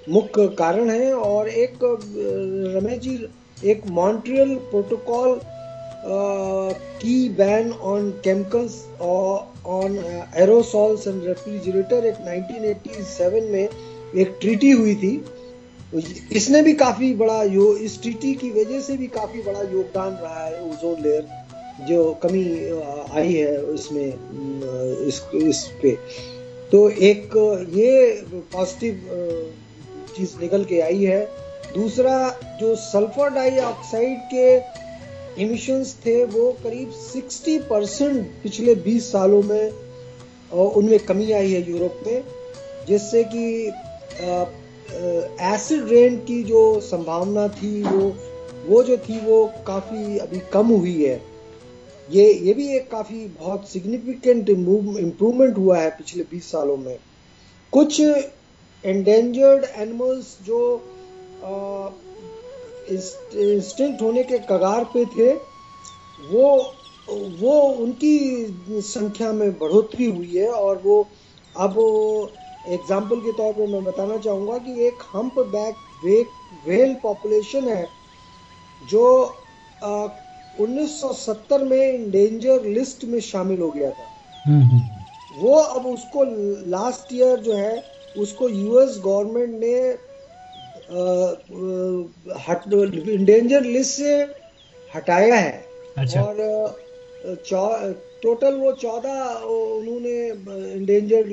मुख्य कारण है और एक रमेश जी, एक मॉन्ट्रियल प्रोटोकॉल की ban on chemicals on aerosols and refrigerator एक 1987 में एक ट्रीटी हुई थी। इसने भी काफ़ी बड़ा यो, इस ट्रीटी की वजह से भी काफ़ी बड़ा योगदान रहा है ओजोन लेयर जो कमी आई है इसमें इस इस पे। तो एक, ये पॉजिटिव चीज़ निकल के आई है। दूसरा, जो सल्फ़र डाइऑक्साइड के इमिशंस थे, वो करीब 60 परसेंट पिछले 20 सालों में उनमें कमी आई है यूरोप में, जिससे कि एसिड रेन की जो संभावना थी, वो वो जो थी, वो काफ़ी अभी कम हुई है। ये ये भी एक काफ़ी बहुत सिग्निफिकेंट इम्प्रूवमेंट हुआ है पिछले 20 सालों में। कुछ एंडेंजर्ड एनिमल्स जो इंस्टिंक्ट होने के कगार पे थे वो वो उनकी संख्या में बढ़ोतरी हुई है और वो अब एग्ज़ाम्पल के तौर पे मैं बताना चाहूँगा कि एक हम्प बैक वेक वेल पॉपुलेशन है जो आ, 1970 में इंडेंजर लिस्ट में शामिल हो गया था। हम्म, हम्म, वो अब उसको लास्ट ईयर जो है उसको यूएस गवर्नमेंट ने इंडेंजर लिस्ट से हटाया है। अच्छा। और टोटल वो चौदह उन्होंने इंडेंजर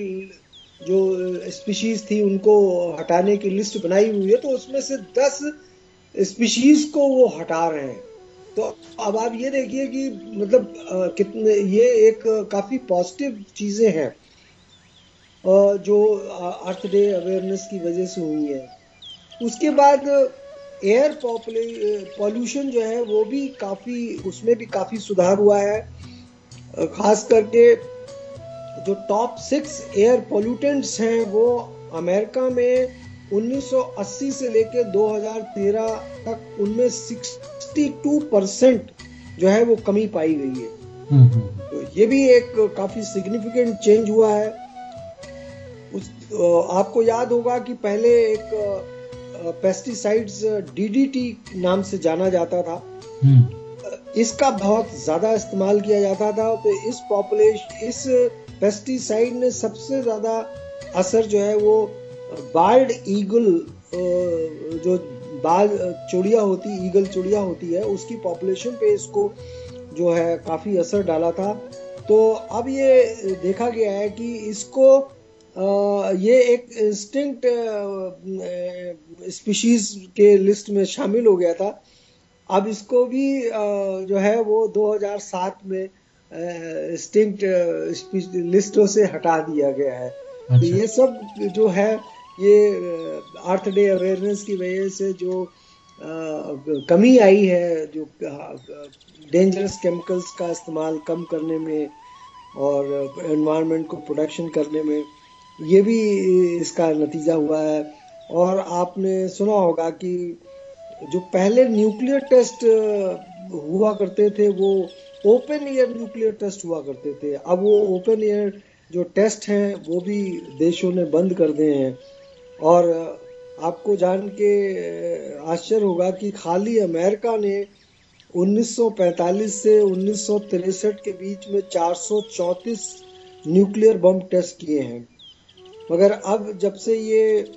जो स्पीशीज थी उनको हटाने की लिस्ट बनाई हुई है तो उसमें से दस स्पीशीज को वो हटा रहे हैं। तो अब आप ये देखिए कि मतलब कितने ये एक काफ़ी पॉजिटिव चीज़ें हैं। जो अर्थ डे अवेयरनेस की वजह से हुई है। उसके बाद एयर पॉल्यूशन जो है वो भी काफ़ी उसमें भी काफ़ी सुधार हुआ है। खास करके जो टॉप सिक्स एयर पोल्यूटेंट्स हैं वो अमेरिका में 1980 से लेकर 2013 तक उनमें 62 परसेंट जो है वो कमी पाई गई है। हम्म, हम्म, तो ये भी एक काफ़ी सिग्निफिकेंट चेंज हुआ है। आपको याद होगा कि पहले एक पेस्टिसाइड्स डीडीटी नाम से जाना जाता था। हम्म, इसका बहुत ज़्यादा इस्तेमाल किया जाता था। तो इस पॉपुलेशन इस पेस्टिसाइड ने सबसे ज़्यादा असर जो है वो बाल्ड ईगल जो बाल चुड़िया होती ईगल चुड़िया होती है उसकी पॉपुलेशन पे इसको जो है काफ़ी असर डाला था। तो अब ये देखा गया है कि इसको ये एक इंस्टिंक्ट स्पीशीज के लिस्ट में शामिल हो गया था। अब इसको भी जो है वो 2007 में स्टिंक्ट लिस्टों से हटा दिया गया है। तो अच्छा। ये सब जो है ये अर्थ डे अवेयरनेस की वजह से जो कमी आई है जो डेंजरस केमिकल्स का इस्तेमाल कम करने में और एनवायरनमेंट को प्रोटेक्शन करने में ये भी इसका नतीजा हुआ है। और आपने सुना होगा कि जो पहले न्यूक्लियर टेस्ट हुआ करते थे, वो ओपन एयर न्यूक्लियर टेस्ट हुआ करते थे। अब वो ओपन एयर जो टेस्ट हैं, वो भी देशों ने बंद कर दिए हैं। और आपको जान के आश्चर्य होगा कि खाली अमेरिका ने 1945 से 1963 के बीच में 434 न्यूक्लियर बम टेस्ट किए हैं। मगर अब जब से ये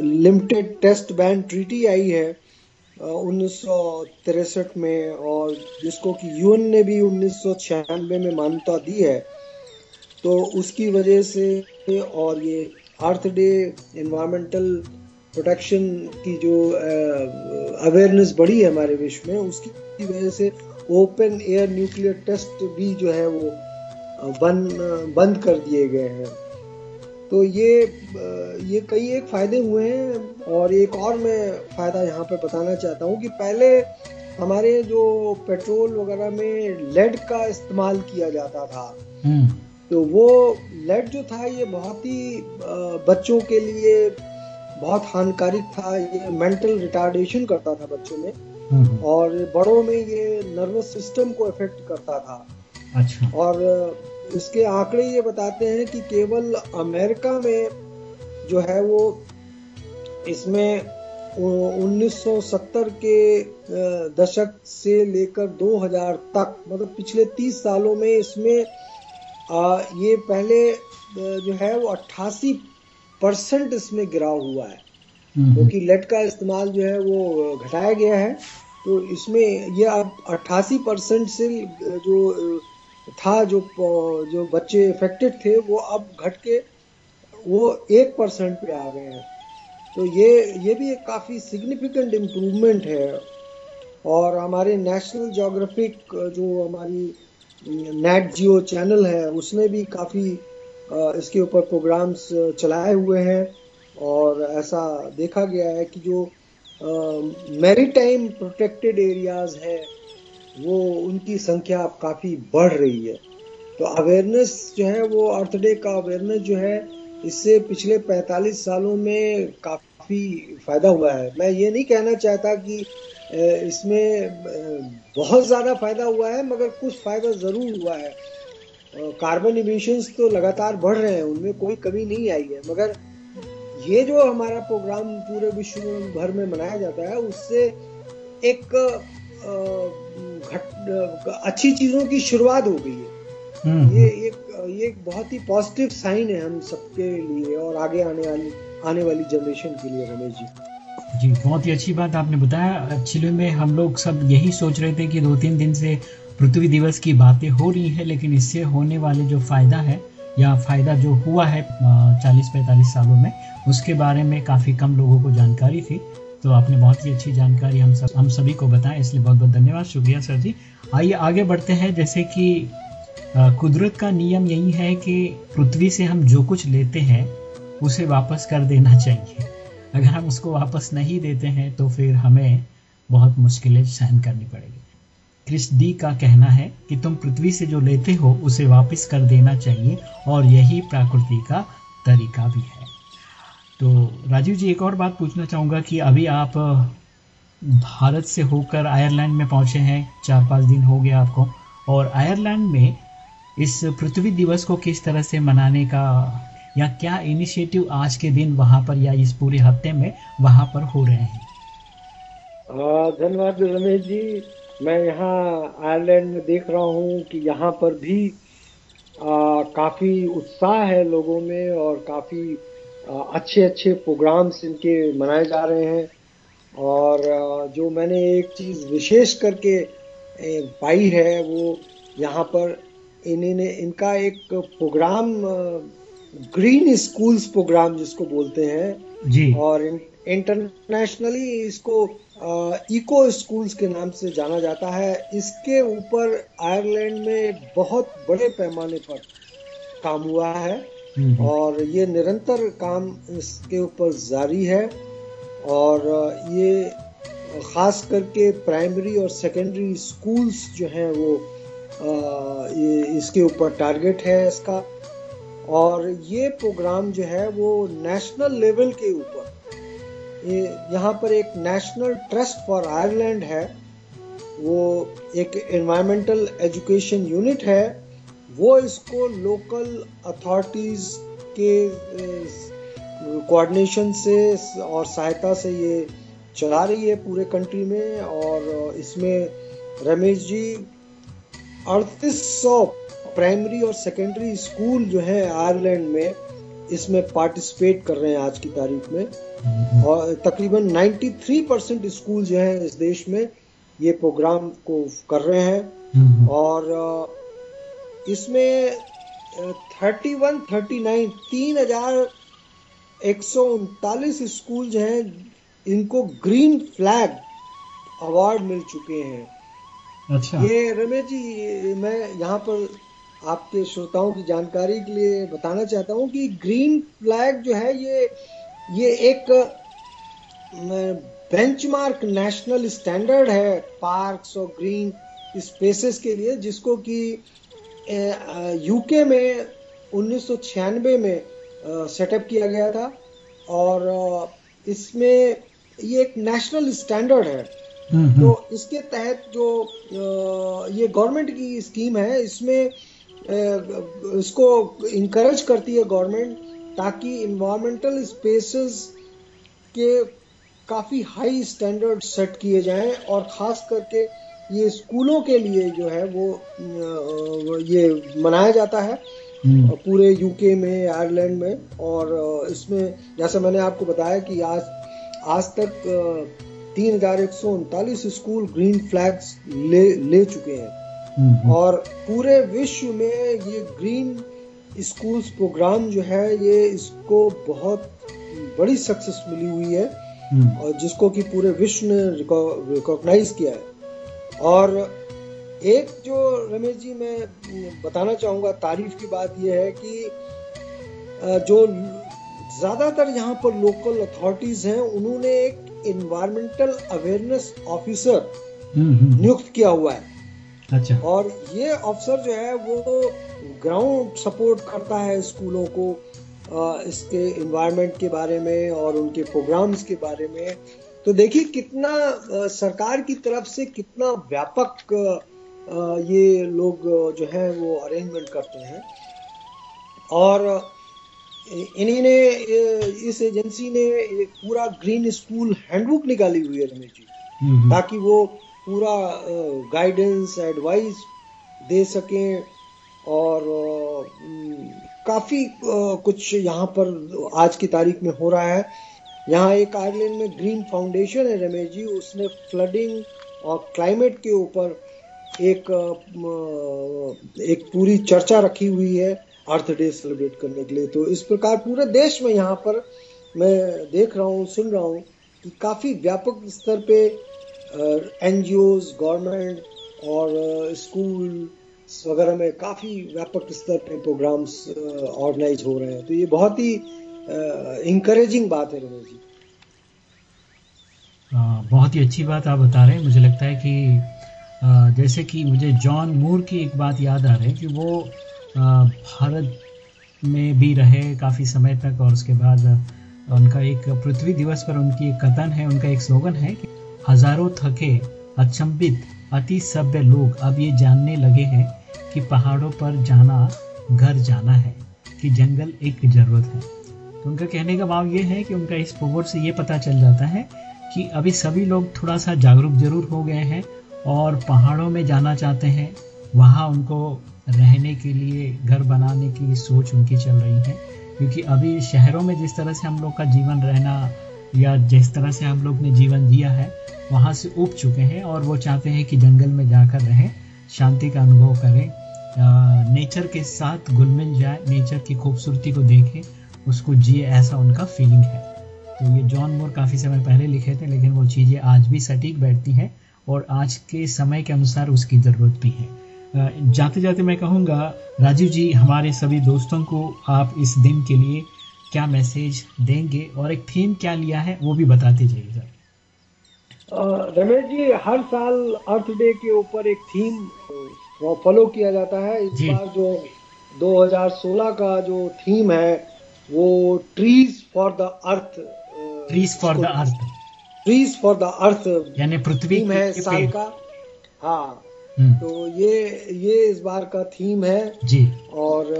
लिमिटेड टेस्ट बैन ट्रीटी आई है उन्नीस में और जिसको कि यूएन ने भी उन्नीस सौ छियानवे में मान्यता दी है तो उसकी वजह से और ये अर्थ डे इन्वायरमेंटल प्रोटेक्शन की जो अवेयरनेस बढ़ी है हमारे विश्व में, उसकी वजह से ओपन एयर न्यूक्लियर टेस्ट भी जो है वो बंद बंद कर दिए गए हैं। तो ये ये कई एक फ़ायदे हुए हैं और एक और मैं फ़ायदा यहाँ पे बताना चाहता हूँ कि पहले हमारे जो पेट्रोल वगैरह में लेड का इस्तेमाल किया जाता था हम्म, तो वो लेड जो था ये बहुत ही बच्चों के लिए बहुत हानिकारक था। ये मेंटल रिटार्डेशन करता था बच्चों में हम्म, और बड़ों में ये नर्वस सिस्टम को इफ़ेक्ट करता था। अच्छा। और इसके आंकड़े ये बताते हैं कि केवल अमेरिका में जो है वो इसमें उ- 1970 के दशक से लेकर 2000 तक मतलब पिछले 30 सालों में इसमें आ, ये पहले जो है वो 88 परसेंट इसमें गिराव हुआ है। हम्म, क्योंकि लेट का इस्तेमाल जो है वो घटाया गया है। तो इसमें ये अब 88 परसेंट से जो था, जो जो बच्चे इफेक्टेड थे, वो अब घट के वो एक परसेंट पे आ गए हैं। तो ये ये भी एक काफ़ी सिग्निफिकेंट इम्प्रूवमेंट है। और हमारे नेशनल जोग्राफिक जो हमारी नेट जियो चैनल है उसने भी काफ़ी इसके ऊपर प्रोग्राम्स चलाए हुए हैं। और ऐसा देखा गया है कि जो मेरी टाइम प्रोटेक्टेड एरियाज़ है वो उनकी संख्या काफ़ी बढ़ रही है। तो अवेयरनेस जो है, वो अर्थ डे का अवेयरनेस जो है, इससे पिछले 45 सालों में काफ़ी फ़ायदा हुआ है। मैं ये नहीं कहना चाहता कि इसमें बहुत ज़्यादा फ़ायदा हुआ है, मगर कुछ फ़ायदा ज़रूर हुआ है। कार्बन इमिशंस तो लगातार बढ़ रहे हैं, उनमें कोई कमी नहीं आई है। मगर ये जो हमारा प्रोग्राम पूरे विश्व भर में मनाया जाता है, उससे एक घट अच्छी चीज़ों की शुरुआत हो गई है। हम्म, ये हम्म। एक ये एक बहुत ही पॉजिटिव साइन है हम सबके लिए और आगे आने वाली आने वाली जनरेशन के लिए रमेश जी। जी बहुत ही अच्छी बात आपने बताया। एक्चुअली में हम लोग सब यही सोच रहे थे कि दो तीन दिन से पृथ्वी दिवस की बातें हो रही है लेकिन इससे होने वाले जो फ़ायदा है या फ़ायदा जो हुआ है चालीस पैंतालीस सालों में उसके बारे में काफ़ी कम लोगों को जानकारी थी। तो आपने बहुत ही अच्छी जानकारी हम सब, हम सभी को बताया, इसलिए बहुत बहुत धन्यवाद। शुक्रिया, सर जी। आइए, आगे बढ़ते हैं। जैसे कि कुदरत का नियम यही है कि पृथ्वी से हम जो कुछ लेते हैं, उसे वापस कर देना चाहिए। अगर हम उसको वापस नहीं देते हैं तो फिर हमें बहुत मुश्किलें सहन करनी पड़ेगी। क्रिस डी का कहना है कि तुम पृथ्वी से जो लेते हो, उसे वापस कर देना चाहिए, और यही प्रकृति का तरीका भी है। तो राजीव जी, एक और बात पूछना चाहूँगा कि अभी आप भारत से होकर आयरलैंड में पहुँचे हैं चार पाँच दिन हो गया आपको, और आयरलैंड में इस पृथ्वी दिवस को किस तरह से मनाने का, या क्या इनिशिएटिव आज के दिन वहाँ पर या इस पूरे हफ़्ते में वहाँ पर हो रहे हैं? धन्यवाद रमेश जी। मैं यहाँ आयरलैंड में देख रहा हूँ कि यहाँ पर भी काफ़ी उत्साह है लोगों में और काफ़ी अच्छे अच्छे प्रोग्राम्स इनके मनाए जा रहे हैं। और जो मैंने एक चीज़ विशेष करके पाई है वो यहाँ पर इन्हें इनका एक प्रोग्राम ग्रीन स्कूल्स प्रोग्राम जिसको बोलते हैं। जी। और इंटरनेशनली इसको इको स्कूल्स के नाम से जाना जाता है। इसके ऊपर आयरलैंड में बहुत बड़े पैमाने पर काम हुआ है। और ये निरंतर काम इसके ऊपर जारी है और ये खास करके प्राइमरी और सेकेंडरी स्कूल्स जो हैं वो ये इसके ऊपर टारगेट है इसका। और ये प्रोग्राम जो है वो नेशनल लेवल के ऊपर, ये यहाँ पर एक नेशनल ट्रस्ट फॉर आयरलैंड है। वो एक एनवायरमेंटल एजुकेशन यूनिट है वो इसको लोकल अथॉरिटीज के कोऑर्डिनेशन से और सहायता से ये चला रही है पूरे कंट्री में और इसमें रमेश जी अड़तीस सौ प्राइमरी और सेकेंडरी स्कूल जो है आयरलैंड में इसमें पार्टिसिपेट कर रहे हैं आज की तारीख में। और तकरीबन 93 परसेंट स्कूल जो है इस देश में ये प्रोग्राम को कर रहे हैं। और इसमें 31 39 तीन हज़ार एक सौ उनतालीस स्कूल जो हैं इनको ग्रीन फ्लैग अवार्ड मिल चुके हैं। अच्छा। ये रमेश जी मैं यहाँ पर आपके श्रोताओं की जानकारी के लिए बताना चाहता हूँ कि ग्रीन फ्लैग जो है ये ये एक बेंचमार्क नेशनल स्टैंडर्ड है पार्क्स और ग्रीन स्पेसेस के लिए जिसको कि यूके में उन्नीस सौ छियानवे में सेटअप किया गया था और इसमें ये एक नेशनल स्टैंडर्ड है हम्म, हम्म। तो इसके तहत जो ये गवर्नमेंट की स्कीम है इसमें इसको इनकरेज करती है गवर्नमेंट ताकि इन्वायरमेंटल स्पेसेस के काफ़ी हाई स्टैंडर्ड सेट किए जाएँ और ख़ास करके ये स्कूलों के लिए जो है वो ये मनाया जाता है हम्म। पूरे यूके में आयरलैंड में और इसमें जैसे मैंने आपको बताया कि आज आज तक तीन हज़ार एक सौ उनतालीस स्कूल ग्रीन फ्लैग्स ले ले चुके हैं हम्म। और पूरे विश्व में ये ग्रीन स्कूल्स प्रोग्राम जो है ये इसको बहुत बड़ी सक्सेस मिली हुई है हम्म। और जिसको कि पूरे विश्व ने रिकॉग्नाइज किया है और एक जो रमेश जी मैं बताना चाहूँगा तारीफ़ की बात यह है कि जो ज़्यादातर यहाँ पर लोकल अथॉरिटीज हैं उन्होंने एक इन्वायरमेंटल अवेयरनेस ऑफिसर नियुक्त किया हुआ है। अच्छा। और ये ऑफिसर जो है वो ग्राउंड सपोर्ट करता है स्कूलों को इसके इन्वायरमेंट के बारे में और उनके प्रोग्राम्स के बारे में। तो देखिए कितना सरकार की तरफ़ से कितना व्यापक ये लोग जो है वो अरेंजमेंट करते हैं। और इन्हीं ने इस एजेंसी ने पूरा ग्रीन स्कूल हैंडबुक निकाली हुई है रमेश जी। हम्म। ताकि वो पूरा गाइडेंस एडवाइस दे सकें और काफ़ी कुछ यहाँ पर आज की तारीख में हो रहा है। यहाँ एक आयरलैंड में ग्रीन फाउंडेशन है, रमेश जी। उसने फ्लडिंग और क्लाइमेट के ऊपर एक एक पूरी चर्चा रखी हुई है अर्थ डे सेलिब्रेट करने के लिए। तो इस प्रकार पूरे देश में यहाँ पर मैं देख रहा हूँ, सुन रहा हूँ कि काफ़ी व्यापक स्तर पे एन गवर्नमेंट और स्कूल वगैरह में काफ़ी व्यापक स्तर पे प्रोग्राम्स ऑर्गेनाइज हो रहे हैं। तो ये बहुत ही इंकरेजिंग बात है रमेश जी बहुत ही अच्छी बात आप बता रहे हैं। मुझे लगता है कि जैसे कि मुझे जॉन मूर की एक बात याद आ रही है कि वो भारत में भी रहे काफ़ी समय तक और उसके बाद उनका एक पृथ्वी दिवस पर उनकी एक कथन है, उनका एक स्लोगन है कि हज़ारों थके अचंबित अति सभ्य लोग अब ये जानने लगे हैं कि पहाड़ों पर जाना, घर जाना है, कि जंगल एक ज़रूरत है। तो उनका कहने का भाव ये है कि उनका इस पोवर्ट से ये पता चल जाता है कि अभी सभी लोग थोड़ा सा जागरूक ज़रूर हो गए हैं और पहाड़ों में जाना चाहते हैं। वहाँ उनको रहने के लिए, घर बनाने की सोच उनकी चल रही है। क्योंकि अभी शहरों में जिस तरह से हम लोग का जीवन रहना या जिस तरह से हम लोग ने जीवन जिया है, वहाँ से उब चुके हैं और वो चाहते हैं कि जंगल में जाकर रहें, शांति का अनुभव करें नेचर के साथ घुल मिल जाए, नेचर की खूबसूरती को देखें। उसको जिए ऐसा उनका फीलिंग है। तो ये जॉन मोर काफ़ी समय पहले लिखे थे लेकिन वो चीज़ें आज भी सटीक बैठती हैं और आज के समय के अनुसार उसकी ज़रूरत भी है। जाते जाते मैं कहूँगा राजीव जी हमारे सभी दोस्तों को आप इस दिन के लिए क्या मैसेज देंगे और एक थीम क्या लिया है वो भी बताते जाइए सर रमेश जी हर साल अर्थ डे के ऊपर एक थीम फॉलो किया जाता है। इस बार जो 2016 का जो थीम है वो trees for the earth trees for the earth trees for the earth यानी पृथ्वी है साल का। हाँ। हम्म। तो ये ये इस बार का थीम है। जी। और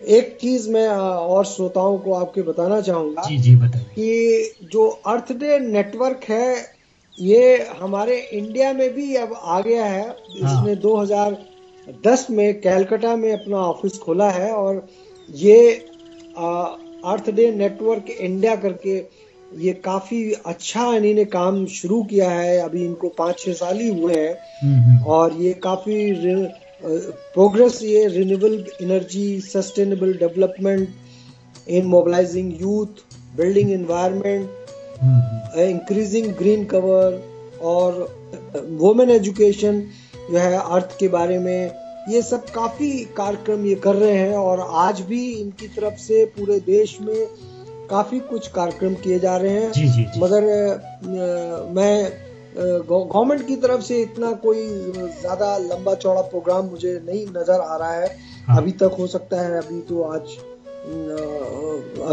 एक चीज़ मैं और श्रोताओं को आपके बताना चाहूँगा जी जी बताइए। कि जो अर्थ डे नेटवर्क है ये हमारे इंडिया में भी अब आ गया है। हाँ। इसने 2010 में कैलकाटा में अपना ऑफ़िस खोला है और ये अर्थ डे नेटवर्क इंडिया करके ये काफ़ी अच्छा इन्होंने काम शुरू किया है। अभी इनको पाँच छह साल ही हुए हैं। हम्म, हम्म। और ये काफ़ी प्रोग्रेस ये renewable energy sustainable development in mobilizing youth building environment increasing green cover और वुमेन एजुकेशन जो है अर्थ के बारे में ये सब काफ़ी कार्यक्रम ये कर रहे हैं और आज भी इनकी तरफ़ से पूरे देश में काफ़ी कुछ कार्यक्रम किए जा रहे हैं जी, जी, जी. मगर मैं गवर्नमेंट की तरफ़ से इतना कोई ज़्यादा लंबा चौड़ा प्रोग्राम मुझे नहीं नज़र आ रहा है हाँ. अभी तक हो सकता है अभी तो आज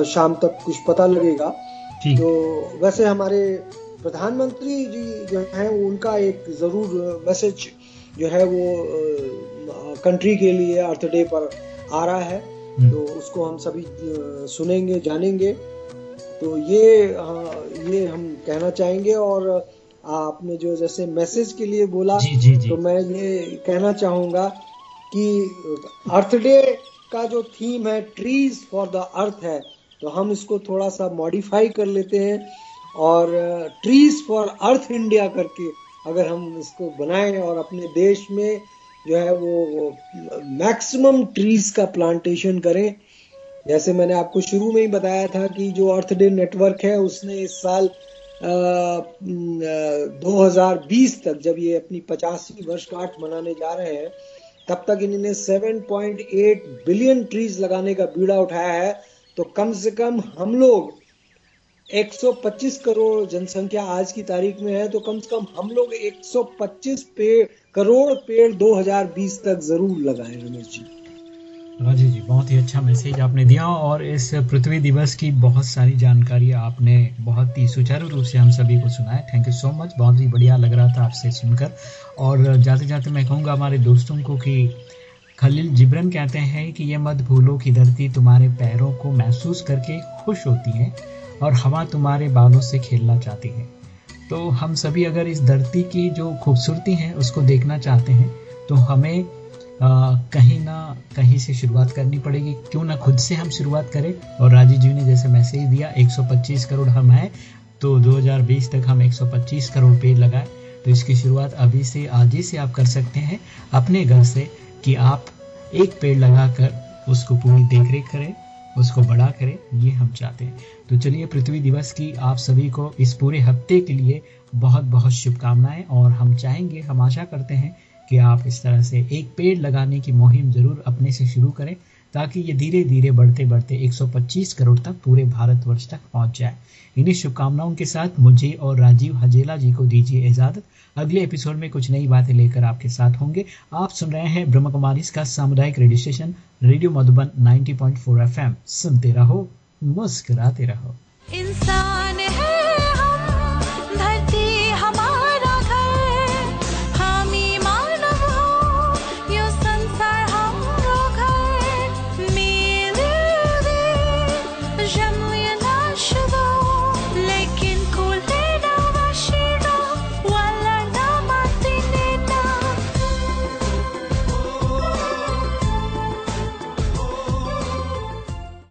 शाम तक कुछ पता लगेगा तो वैसे हमारे प्रधानमंत्री जी जो है उनका एक ज़रूर मैसेज जो है वो कंट्री के लिए अर्थ डे पर आ रहा है हम्म। तो उसको हम सभी सुनेंगे जानेंगे तो ये ये हम कहना चाहेंगे और आपने जो जैसे मैसेज के लिए बोला जी, जी, जी. तो मैं ये कहना चाहूँगा कि अर्थ डे का जो थीम है ट्रीज फॉर द अर्थ है तो हम इसको थोड़ा सा मॉडिफाई कर लेते हैं और ट्रीज फॉर अर्थ इंडिया करके अगर हम इसको बनाएँ और अपने देश में जो है वो मैक्सिमम ट्रीज का प्लांटेशन करें। जैसे मैंने आपको शुरू में ही बताया था कि जो अर्थ डे नेटवर्क है उसने इस साल आ, आ, 2020 तक जब ये अपनी पचासवीं वर्षगांठ मनाने जा रहे हैं तब तक इन्होंने 7.8 बिलियन ट्रीज लगाने का बीड़ा उठाया है। तो कम से कम हम लोग 125 करोड़ जनसंख्या आज की तारीख में है तो कम से कम हम लोग 125 पेड़ करोड़ पेड़ 2020 तक ज़रूर लगाए रमेश जी। राजीव जी, बहुत ही अच्छा मैसेज आपने दिया और इस पृथ्वी दिवस की बहुत सारी जानकारी आपने बहुत ही सुचारू रूप से हम सभी को सुनाया। थैंक यू सो मच बहुत ही बढ़िया लग रहा था आपसे सुनकर। और जाते जाते मैं कहूँगा हमारे दोस्तों को कि खलील जिब्रन कहते हैं कि ये मत भूलो कि धरती तुम्हारे पैरों को महसूस करके खुश होती है और हवा तुम्हारे बालों से खेलना चाहती है। तो हम सभी अगर इस धरती की जो खूबसूरती है उसको देखना चाहते हैं तो हमें आ, कहीं ना कहीं से शुरुआत करनी पड़ेगी। क्यों ना खुद से हम शुरुआत करें। और राजीव जी ने जैसे मैसेज दिया 125 करोड़ हम हैं तो 2020 तक हम 125 करोड़ पेड़ लगाए। तो इसकी शुरुआत अभी से आज ही से आप कर सकते हैं। अपने घर से कि आप एक पेड़ लगाकर उसको पूरी देख रेख करें। उसको बड़ा करें, ये हम चाहते हैं। तो चलिए, पृथ्वी दिवस की आप सभी को इस पूरे हफ़्ते के लिए बहुत बहुत शुभकामनाएँ और हम चाहेंगे, हम आशा करते हैं कि आप इस तरह से एक पेड़ लगाने की मुहिम ज़रूर अपने से शुरू करें। ताकि ये धीरे धीरे बढ़ते बढ़ते 125 करोड़ तक पूरे भारतवर्ष तक पहुँच जाए। इन्हीं शुभकामनाओं के साथ मुझे और राजीव हजेला जी को दीजिए इजाज़त। अगले एपिसोड में कुछ नई बातें लेकर आपके साथ होंगे। आप सुन रहे हैं ब्रह्म कुमारी का सामुदायिक radio station, radio Madhuban 90.4 FM. सुनते रहो, मुस्कुराते रहो। Inside